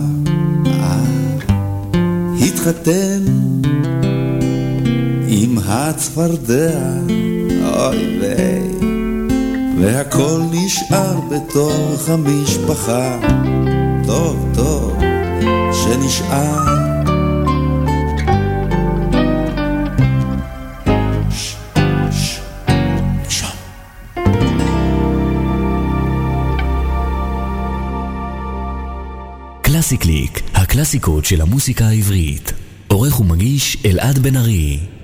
התחתן עם הצפרדע, אוי ויי, והכל נשאר בתוך המשפחה, טוב טוב שנשאר. קלאסי הקלאסיקות של המוסיקה העברית. עורך ומגיש אלעד בן ארי.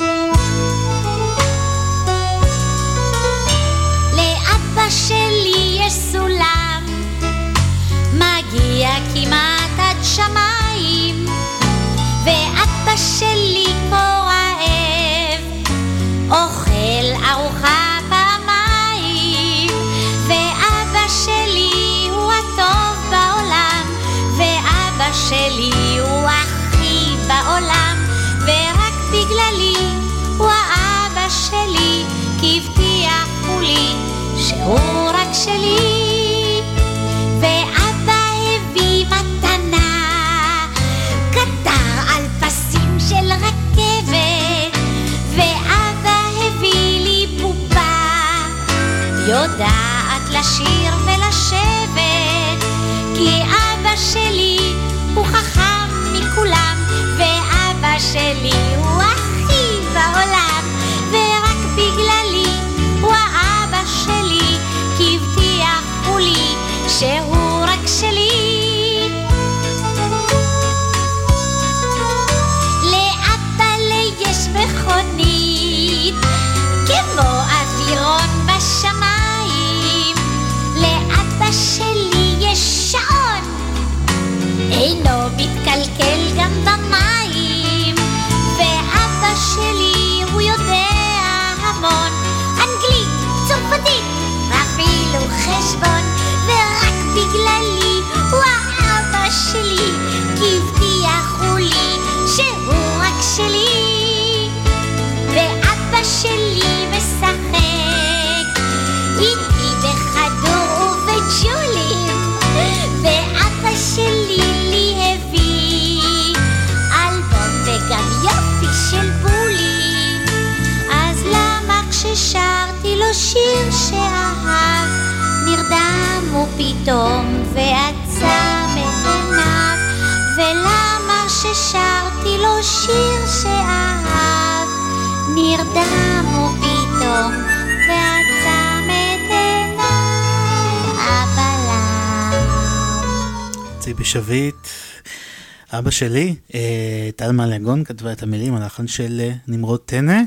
שלי, אה, טל מעליגון כתבה את המילים, הלחן של אה, נמרוד טנא.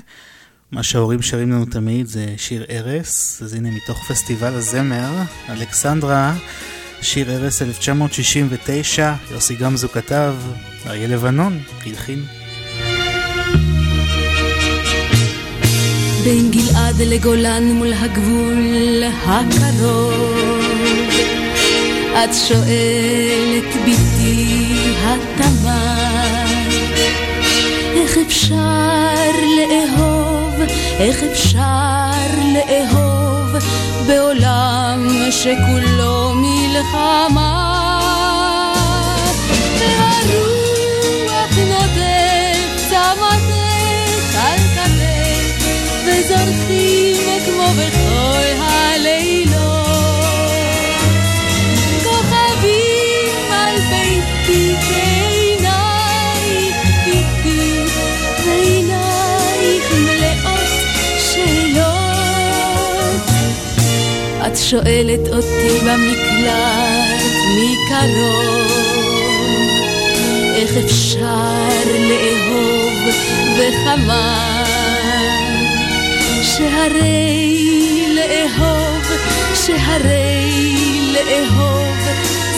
מה שההורים שרים לנו תמיד זה שיר ארס, אז הנה מתוך פסטיבל הזמר, אלכסנדרה, שיר ארס 1969, יוסי גמזו כתב, אריה לבנון, הלחין. בין גלעד לגולן מול הגבול הקרוב את שואלת בתי התמר איך אפשר לאהוב, איך אפשר לאהוב בעולם שכולו מלחמה? והרוח נודף צמתך על כתף וזורחים את שואלת אותי במקלט מקרוב איך אפשר לאהוב בכמה שהרי לאהוב, שהרי לאהוב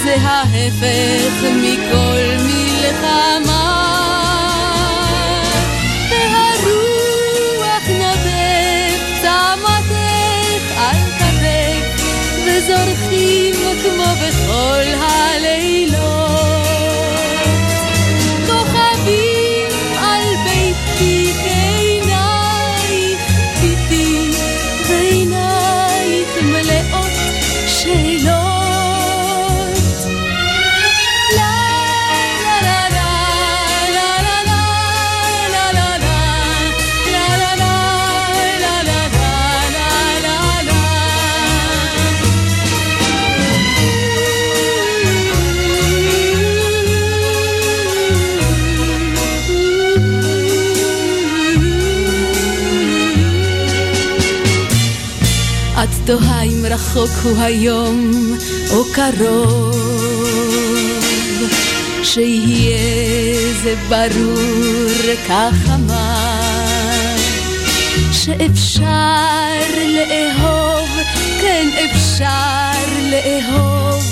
זה ההפך מכל מלחמה זורחים כמו בכל הלילה תוהה אם רחוק הוא היום או קרוב שיהיה זה ברור כך אמר שאפשר לאהוב, כן אפשר לאהוב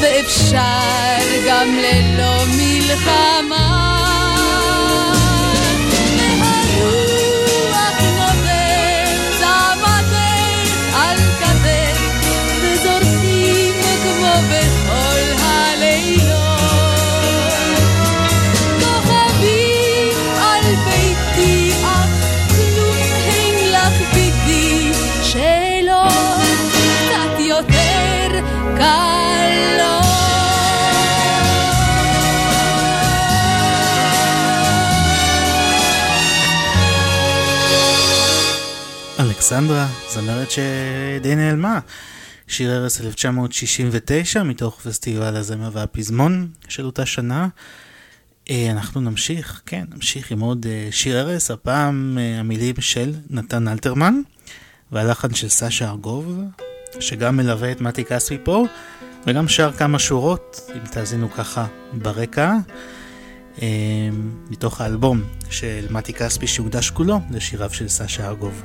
ואפשר גם ללא מלחמה אלכסנדרה, זמרת שדי נעלמה. שיר ארס 1969 מתוך פסטיבל הזמר והפזמון של אותה שנה. אה, אנחנו נמשיך, כן, נמשיך עם עוד אה, שיר ארס, הפעם אה, המילים של נתן אלתרמן והלחן של סשה ארגוב, שגם מלווה את מתי כספי פה, וגם שר כמה שורות, אם תאזינו ככה ברקע, מתוך האלבום של מתי כספי שהוקדש כולו לשיריו של סשה ארגוב.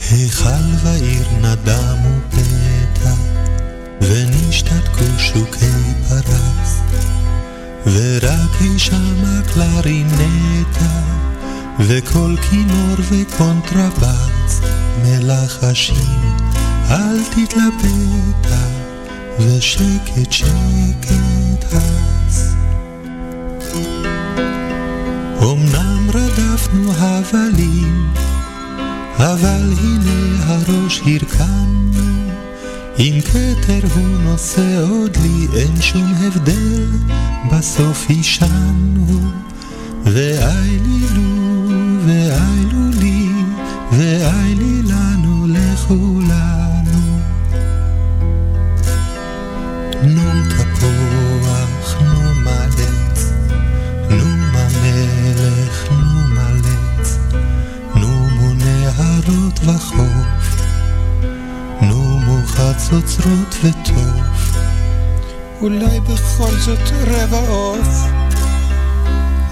היכל ועיר נדמו פתע, ונשתתקו שוקי פרס, ורק אי שמה קלרינטה, וכל כינור וקונטרבס, מלחשים, אל תתלבטה, ושקט שקט הס. אמנם רדפנו הבלים, אבל הנה הראש הרכנו, אם כתר הוא נושא עוד לי, אין שום הבדל, בסוף הישנו, ואיילו ואיילו לי, ואי לי לנו לכולנו. נו תפוח, מונערות וחוף, נו מוחצוצרות וטוב. אולי בכל זאת רבע עוף?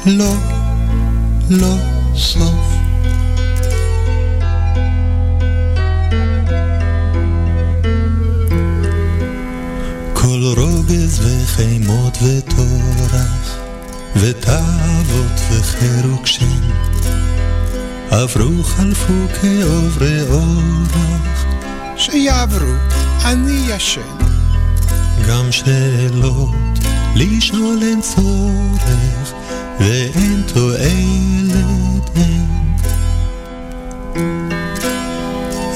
לא, לא סוף. כל רוגז וחימות וטורח, ותאוות וחירוקשן, עברו חלפו כעוברי אורח. שיעברו, אני ישן. גם שאלות לשאול אין צורך, ואין תועלת אין.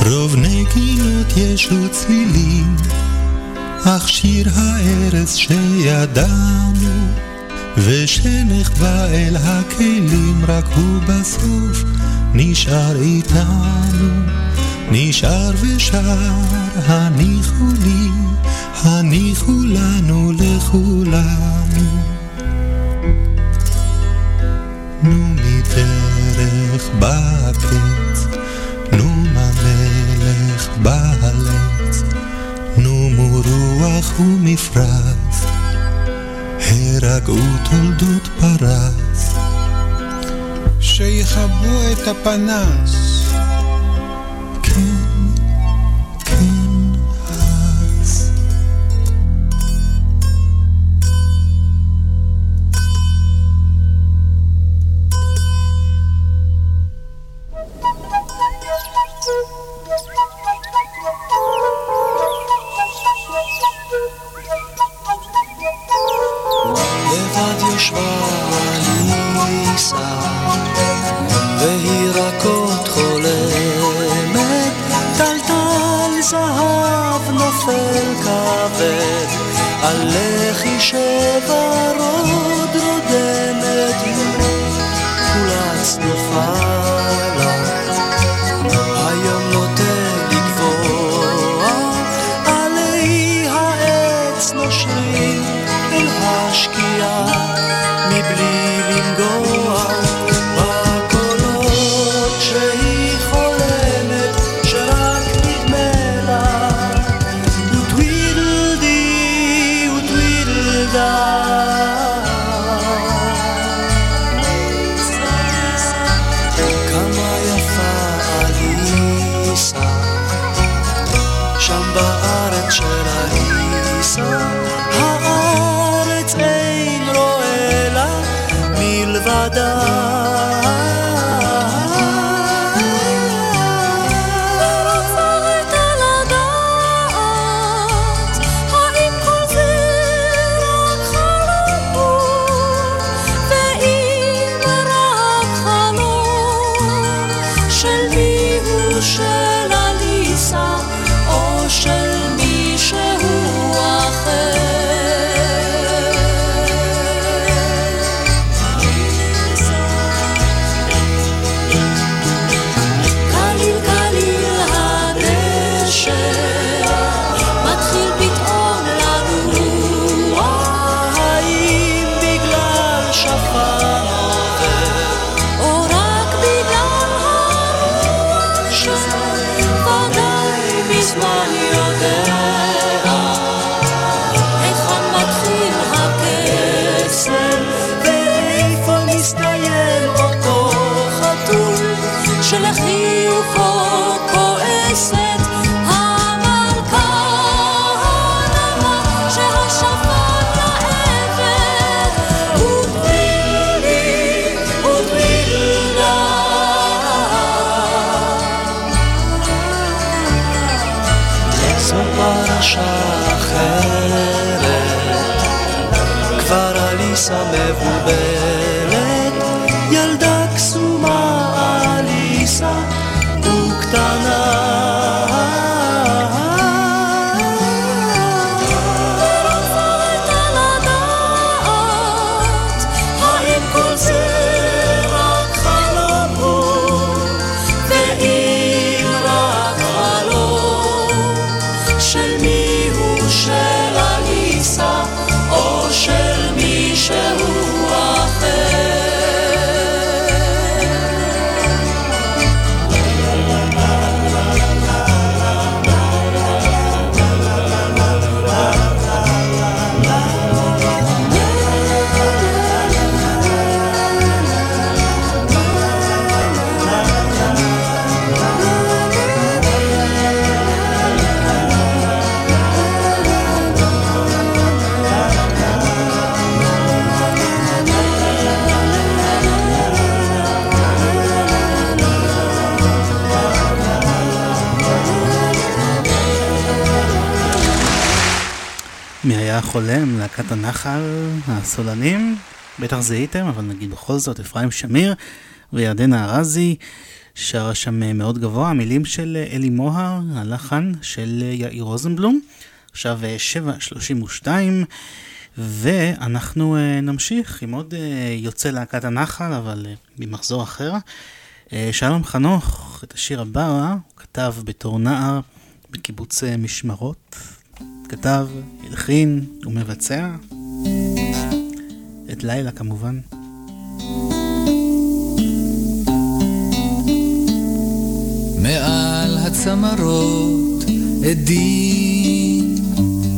רוב נגינות יש וצלילים, אך שיר הארץ שידענו, ושנחבא אל הכלים, רק הוא בסוף נשאר איתנו. נשאר ושר, הניחו לי, הניחו לנו לכולנו. נו מדרך בקץ, נו מהמלך בעלץ, נו מרוח ומפרץ, הרגעו תולדות פרס. שיכבו את הפנס. מי היה חולם? להקת הנחל, הסולנים, בטח זיהיתם, אבל נגיד בכל זאת, אפרים שמיר וירדנה ארזי שרה שם מאוד גבוה, המילים של אלי מוהר, הלחן של יאיר רוזנבלום. עכשיו 7.32 ואנחנו נמשיך עם עוד יוצא להקת הנחל, אבל ממחזור אחר. שלום חנוך, את השיר הבא הוא כתב בתור נער בקיבוץ משמרות. כתב, הלחין ומבצע. את לילה כמובן. מעל הצמרות עדים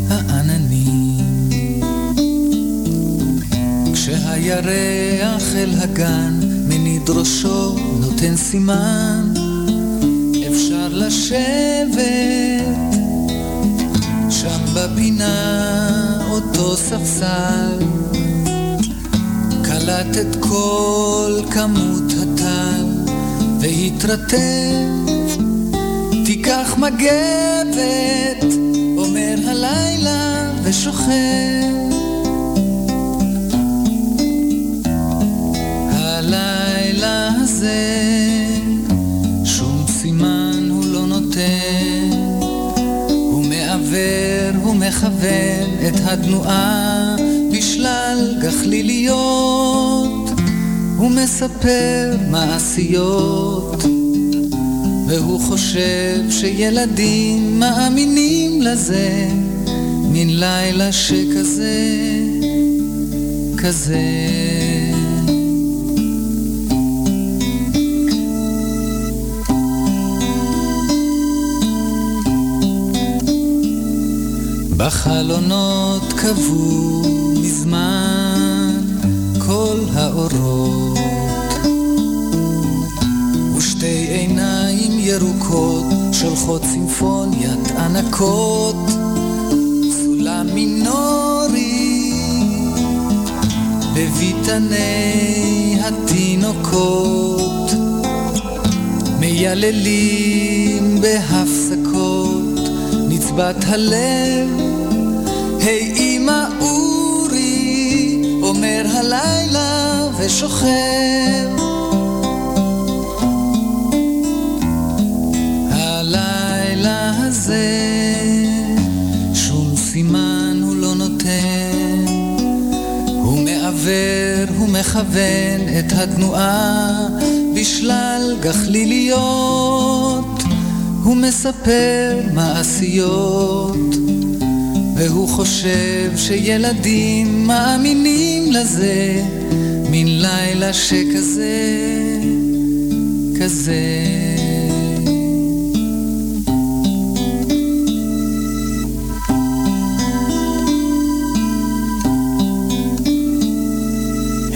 העננים כשהירח אל הגן מניד ראשו נותן סימן אפשר לשבת שם בפינה אותו ספסל. קלט את כל כמות הטל והתרטב תיקח מגבת אומר הלילה ושוכב הלילה הזה ומכוון את התנועה בשלל גחליליות הוא מספר מעשיות והוא חושב שילדים מאמינים לזה מן לילה שכזה, כזה. בחלונות קבעו מזמן כל האורות. ושתי עיניים ירוקות שולחות סימפוניית ענקות סולם מינורי בביתני התינוקות. מייללים בהפסקות נצבת הלב היי אמא אורי אומר הלילה ושוכב. הלילה הזה שום סימן הוא לא נותן. הוא מעוור, הוא מכוון את התנועה בשלל גחליליות. הוא מספר מעשיות והוא חושב שילדים מאמינים לזה מן לילה שכזה, כזה.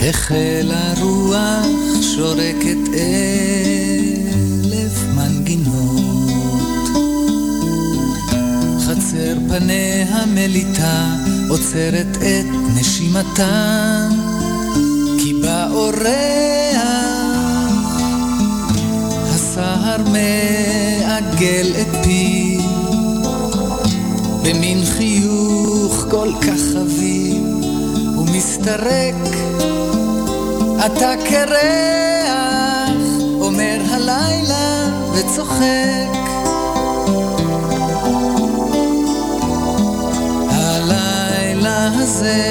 החלה רוח שורקת אלף פניה מליטה עוצרת את נשימתה כי בא אורח הסהר מעגל את פיו במין חיוך כל כך חביב ומסתרק אתה קרח, אומר הלילה וצוחק. הזה,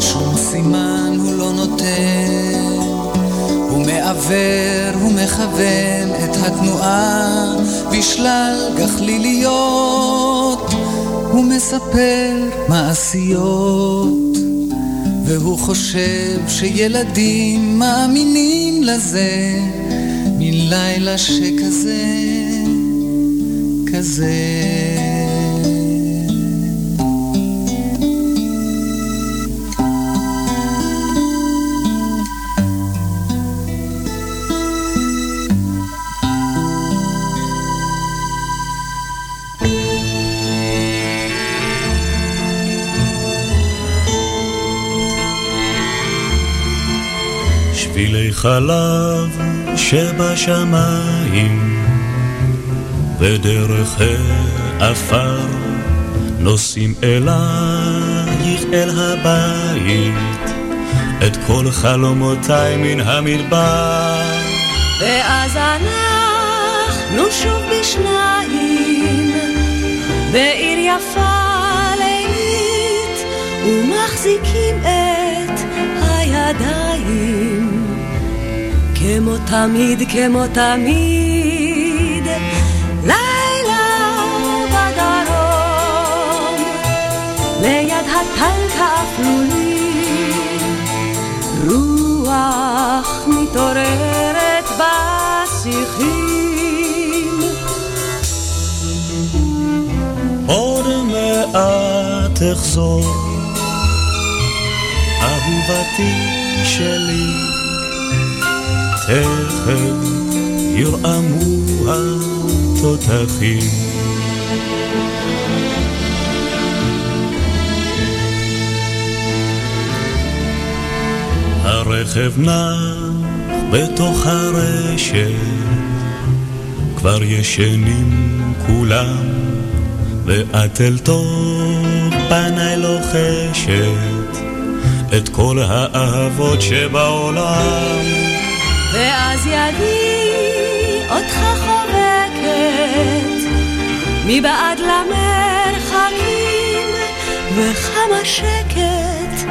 שום סימן הוא לא נותן, הוא מעוור, הוא מכוון את התנועה בשלל גחליליות, הוא מספר מעשיות. והוא חושב שילדים מאמינים לזה מן לילה שכזה, כזה. שבילי חלב שבשמיים ודרך העפר נוסעים אלייך אל הבית, את כל חלומותיי מן המדבר. ואז אנחנו שוב בשניים, בעיר יפה לילית, ומחזיקים את הידיים. כמו תמיד, כמו תמיד, לילה בדרום, ליד הטנק האפלולי, רוח מתעוררת בשיחים. עוד מעט אחזור, אהובתי שלי, תכף ירעמו התותחים. הרכב נח בתוך הרשת, כבר ישנים כולם, ואת אל תוך פניי לוחשת את כל האהבות שבעולם. ואז ידי אותך חובקת, מבעד למרחקים, וכמה שקט,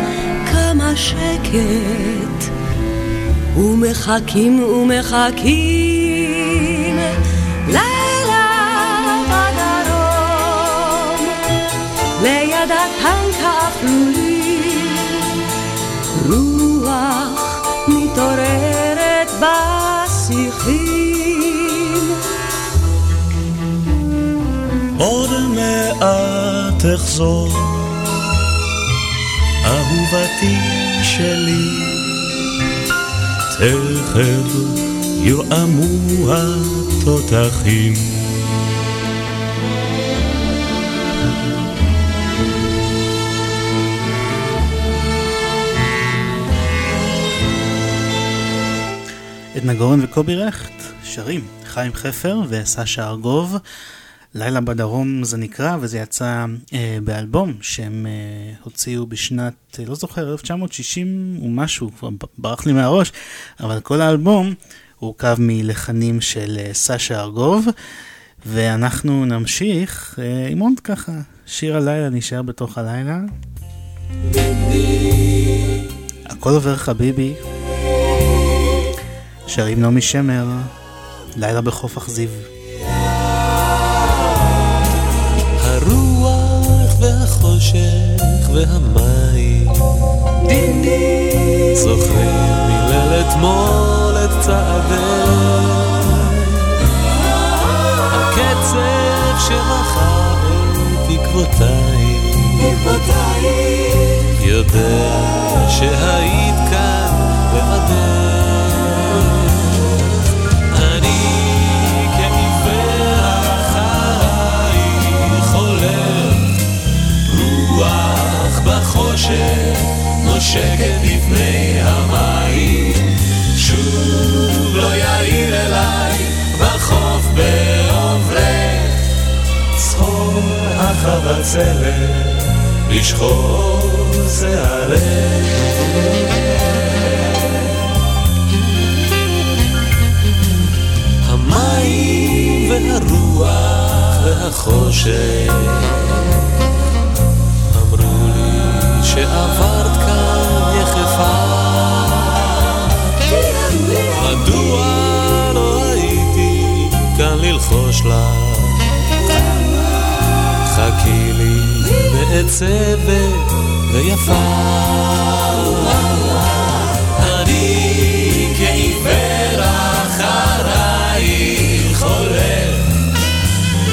כמה שקט, ומחכים ומחכים, לילה בדרום, ליד הטנק האפלולי, בשיחים. עוד מעט אחזור, אהובתי שלי, תכף ירעמו התותחים. את נגורן וקובי רכט שרים, חיים חפר וסשה ארגוב. לילה בדרום זה נקרא, וזה יצא אה, באלבום שהם אה, הוציאו בשנת, אה, לא זוכר, 1960 ומשהו, כבר ברח לי מהראש, אבל כל האלבום הורכב מלחנים של אה, סשה ארגוב, ואנחנו נמשיך אה, עם עוד ככה, שיר הלילה נשאר בתוך הלילה. הכל עובר חביבי, שרים נעמי שמר, לילה בחוף אכזיב. הרוח והחושך והמים. זוכרים מליל אתמול את צעדיי הקצב שמחה את תקוותיי יודע שהיית כאן לבדך בחושך נושקת לפני המים. שוב לא יאיר אליי בחוף בעוברך צחור החבצלת לשחור שערך המים והרוח והחושך שעברת כאן יחפה. מדוע לא הייתי כאן ללחוש לך חכי לי מעצבת ויפה. אני כעיוור אחרייך הולך.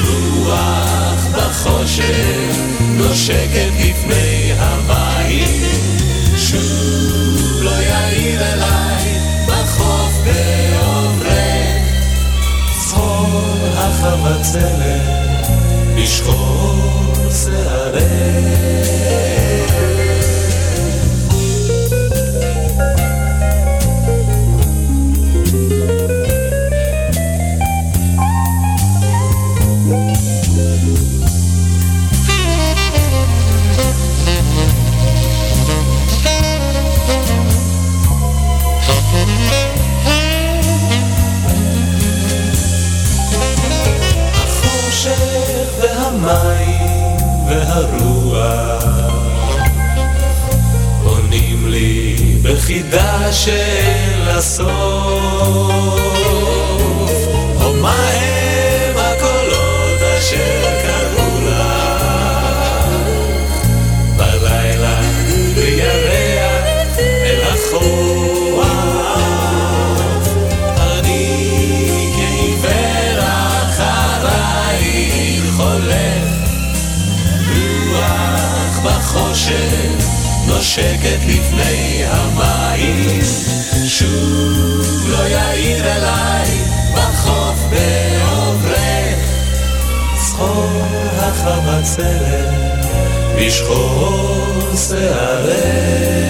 רוח בחושך נושקת לפני אליי בחוף בעוברך צחור החבצלת לשחור שערך בחידה של הסוף. או מה הם הקולות אשר קראו לך? בלילה בירח אל החוף אני כעיוור אחרייך חולף. רוח בחושך נושקת לפני המים החמצרת בשחור שערך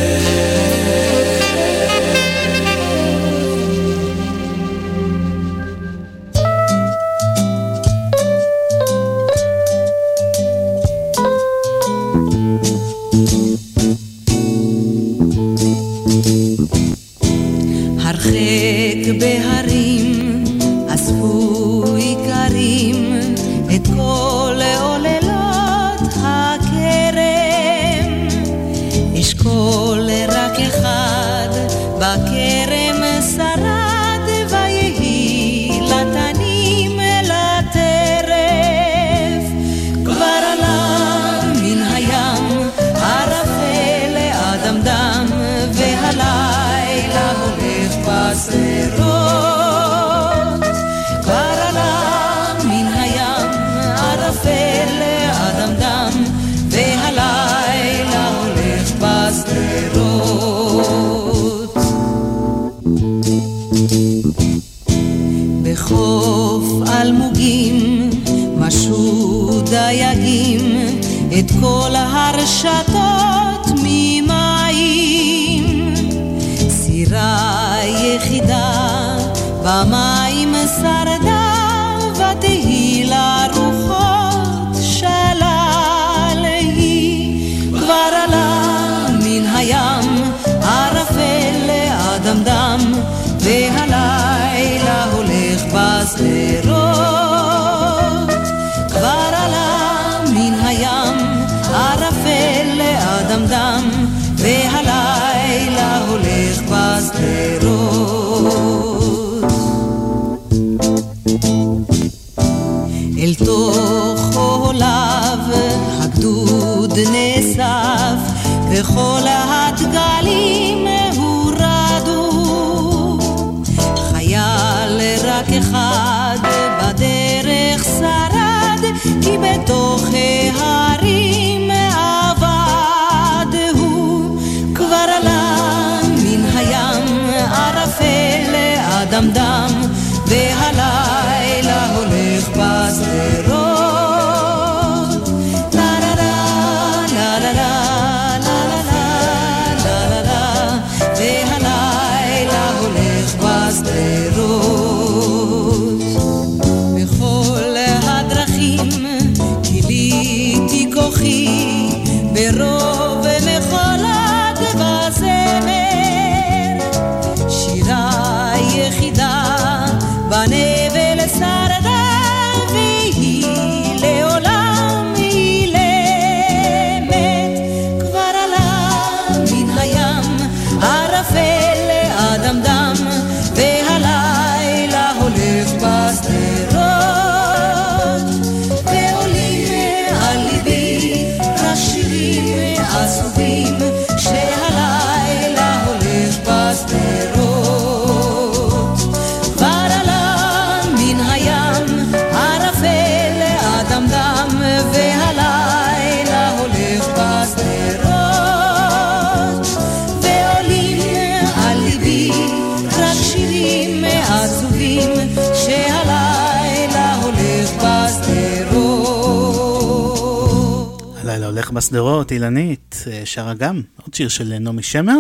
שיר של נעמי שמר.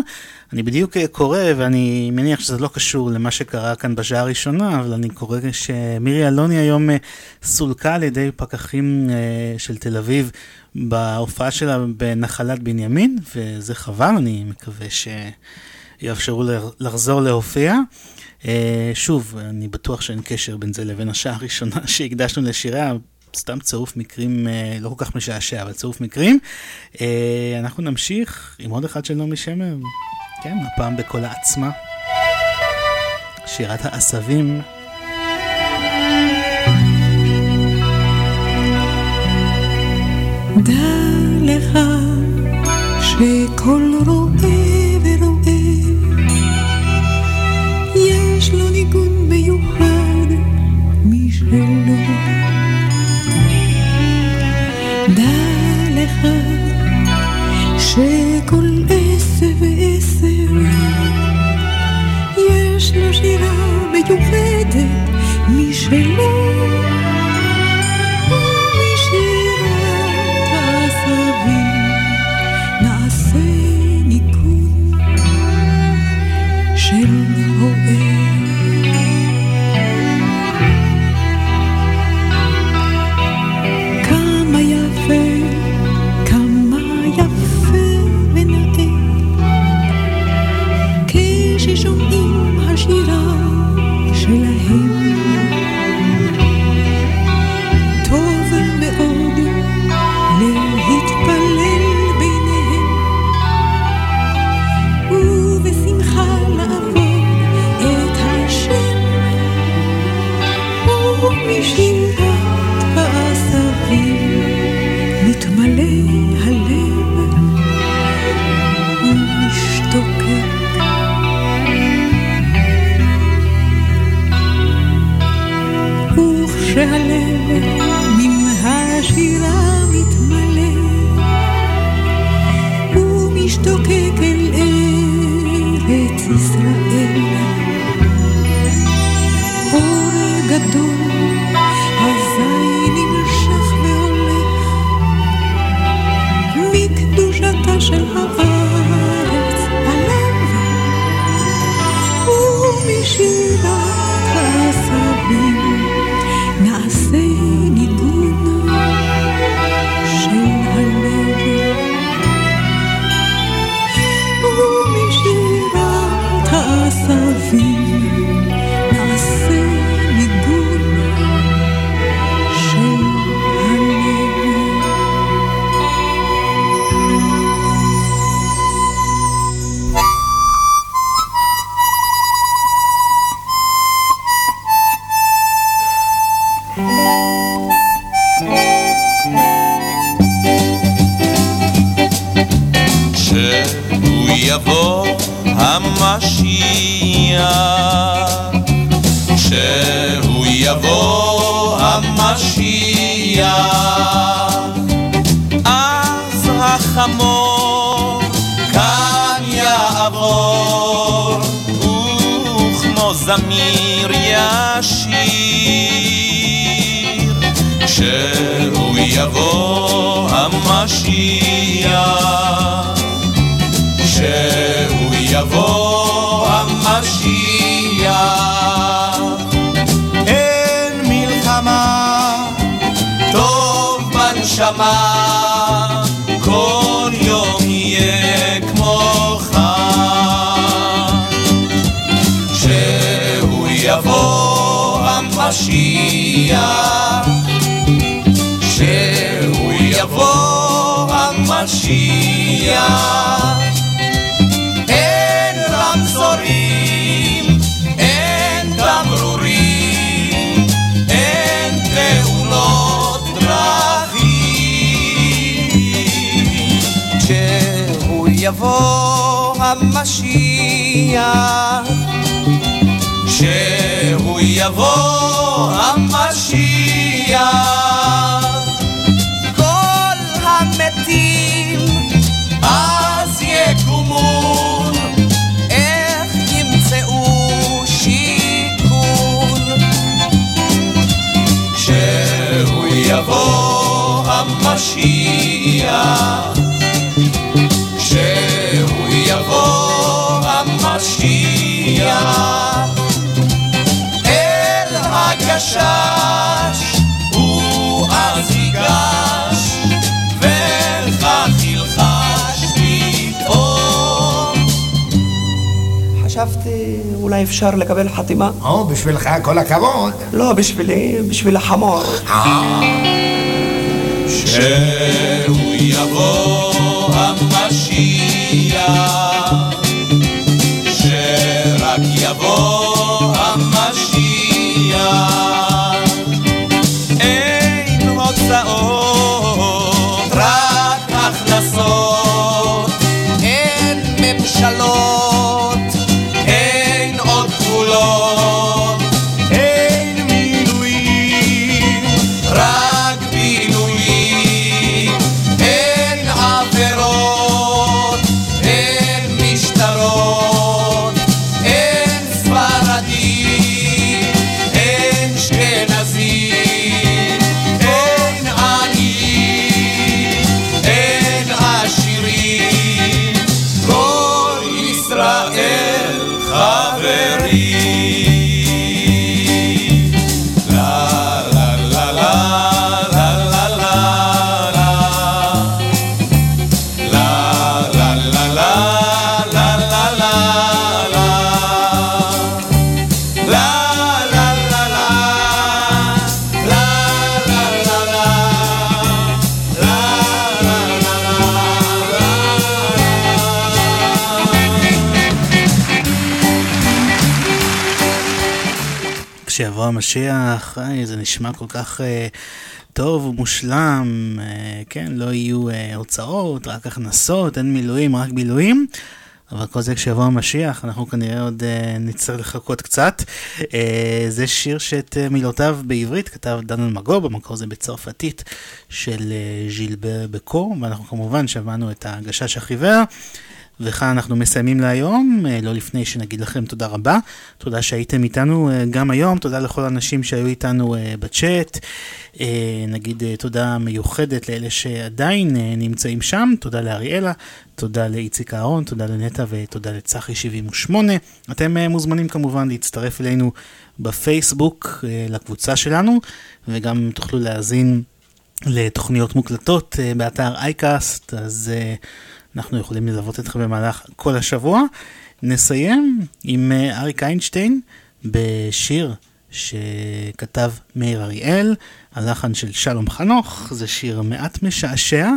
אני בדיוק אה, קורא, ואני מניח שזה לא קשור למה שקרה כאן בשעה הראשונה, אבל אני קורא שמירי אלוני היום אה, סולקה על ידי פקחים אה, של תל אביב בהופעה שלה בנחלת בנימין, וזה חבל, אני מקווה שיאפשרו לחזור להופיע. שוב, אני בטוח שאין קשר בין זה לבין השעה הראשונה שהקדשנו לשיריה. סתם צירוף מקרים לא כל כך משעשע, אבל צירוף מקרים. אה, אנחנו נמשיך עם עוד אחד של נעמי שמר, כן, הפעם בקול העצמה, שירת העשבים. די. מיוחדת משלי. חתימה? או, בשבילך כל הכבוד. לא, בשבילי, בשביל החמור. שהוא יבוא המשיח, כשיבוא המשיח, איי, זה נשמע כל כך אה, טוב ומושלם, אה, כן, לא יהיו אה, הוצאות, רק הכנסות, אין מילואים, רק בילויים. אבל כל זה כשיבוא המשיח, אנחנו כנראה עוד אה, נצטרך לחכות קצת. אה, זה שיר שאת אה, מילותיו בעברית כתב דן אלמגור, במקור זה בצרפתית של אה, ז'ילבר בקור, ואנחנו כמובן שמענו את הגשש החיוור. וכאן אנחנו מסיימים להיום, אה, לא לפני שנגיד לכם תודה רבה. תודה שהייתם איתנו אה, גם היום, תודה לכל האנשים שהיו איתנו אה, בצ'אט. נגיד תודה מיוחדת לאלה שעדיין נמצאים שם, תודה לאריאלה, תודה לאיציק אהרון, תודה לנטע ותודה לצחי 78. אתם מוזמנים כמובן להצטרף אלינו בפייסבוק לקבוצה שלנו, וגם תוכלו להאזין לתוכניות מוקלטות באתר אייקאסט, אז אנחנו יכולים ללוות אתכם במהלך כל השבוע. נסיים עם אה, אריק איינשטיין בשיר שכתב מאיר אריאל, הלחן של שלום חנוך, זה שיר מעט משעשע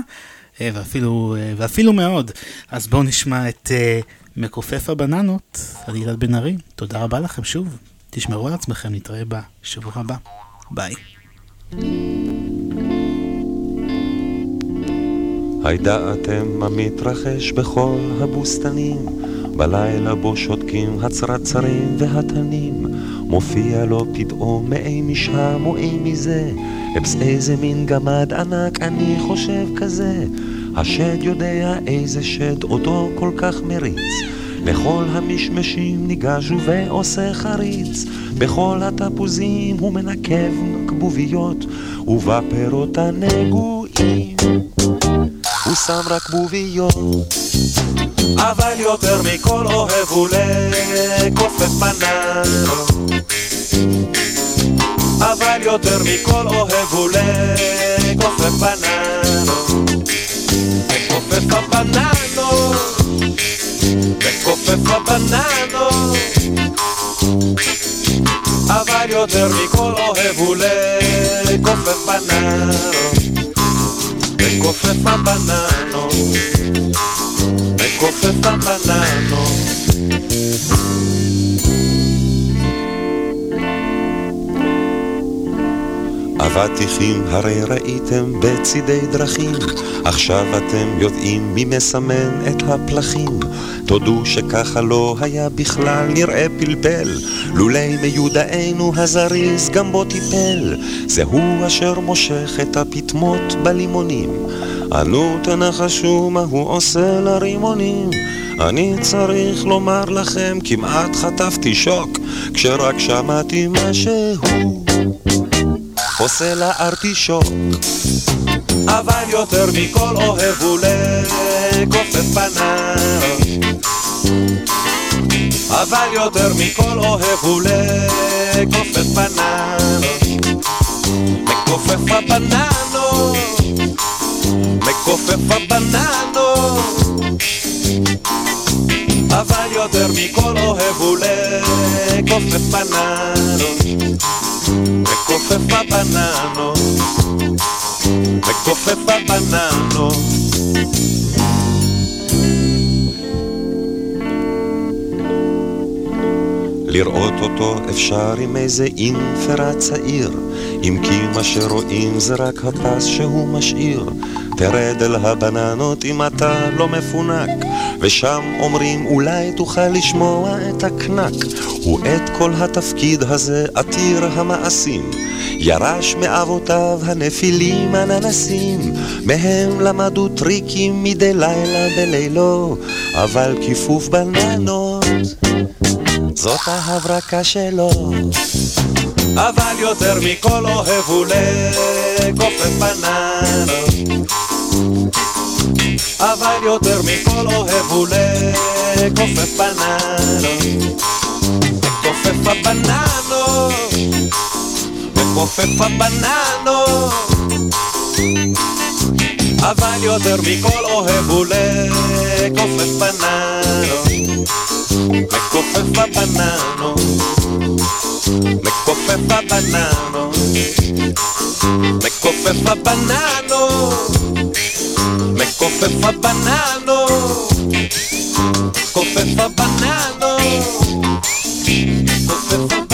אה, ואפילו, אה, ואפילו מאוד. אז בואו נשמע את מכופף הבננות על ילד בן ארי. תודה רבה לכם שוב, תשמרו על עצמכם, נתראה בשבוע הבא. ביי. הידעתם המתרחש בכל הבוסתנים, בלילה בו שותקים הצרצרים והתנים, מופיע לו פתאום מאי משם או אי מזה, אפס איזה מין גמד ענק אני חושב כזה, השד יודע איזה שד אותו כל כך מריץ, לכל המשמשים ניגש ועושה חריץ, בכל התפוזים הוא מנקב נקבוביות, ובפירות הנגועים הוא שם רק בוביות. אבל יותר מכל אוהב הוא לכופף פניו. אבל יותר מכל אוהב הוא לכופף פניו. מכופף הבננות, מכופף הבננות. אבל יותר מכל אוהב הוא לכופף בננות. coge pa' banano, me coge pa' banano. אבטיחים הרי ראיתם בצידי דרכים, עכשיו אתם יודעים מי מסמן את הפלחים. תודו שככה לא היה בכלל נראה פלפל, לולי מיודענו הזריז גם בו טיפל. זהו אשר מושך את הפטמות בלימונים. אנו תנחשו מה הוא עושה לרימונים. אני צריך לומר לכם, כמעט חטפתי שוק, כשרק שמעתי מה שהוא עושה לארטישוק. אבל יותר מכל אוהב הוא לכופף פניו. אבל יותר מכל אוהב הוא לכופף פניו. מכופף הבננות, מכופף הבננות. אבל יותר מכל אוהב הוא לכופף בננות, לכופף בבננות, לכופף בבננות. לראות אותו אפשר עם איזה אינפרה צעיר, אם כי מה שרואים זה רק הפס שהוא משאיר. תרד אל הבננות אם אתה לא מפונק, ושם אומרים אולי תוכל לשמוע את הקנק. ואת כל התפקיד הזה עתיר המעשים, ירש מאבותיו הנפילים הננסים, מהם למדו טריקים מדי לילה בלילו, אבל כיפוף בננות זאת ההברקה שלו. אבל יותר מכל אוהב הוא לכופף בננות. אבל יותר מכל אוהב הוא לכופף בננות. לכופף הבננות. לכופף הבננות. a varios dermicólogos e bulecos me cofe fa banano, me cofe fa banano, me cofe fa banano, me cofe fa banano, cofe fa banano, cofe fa banano.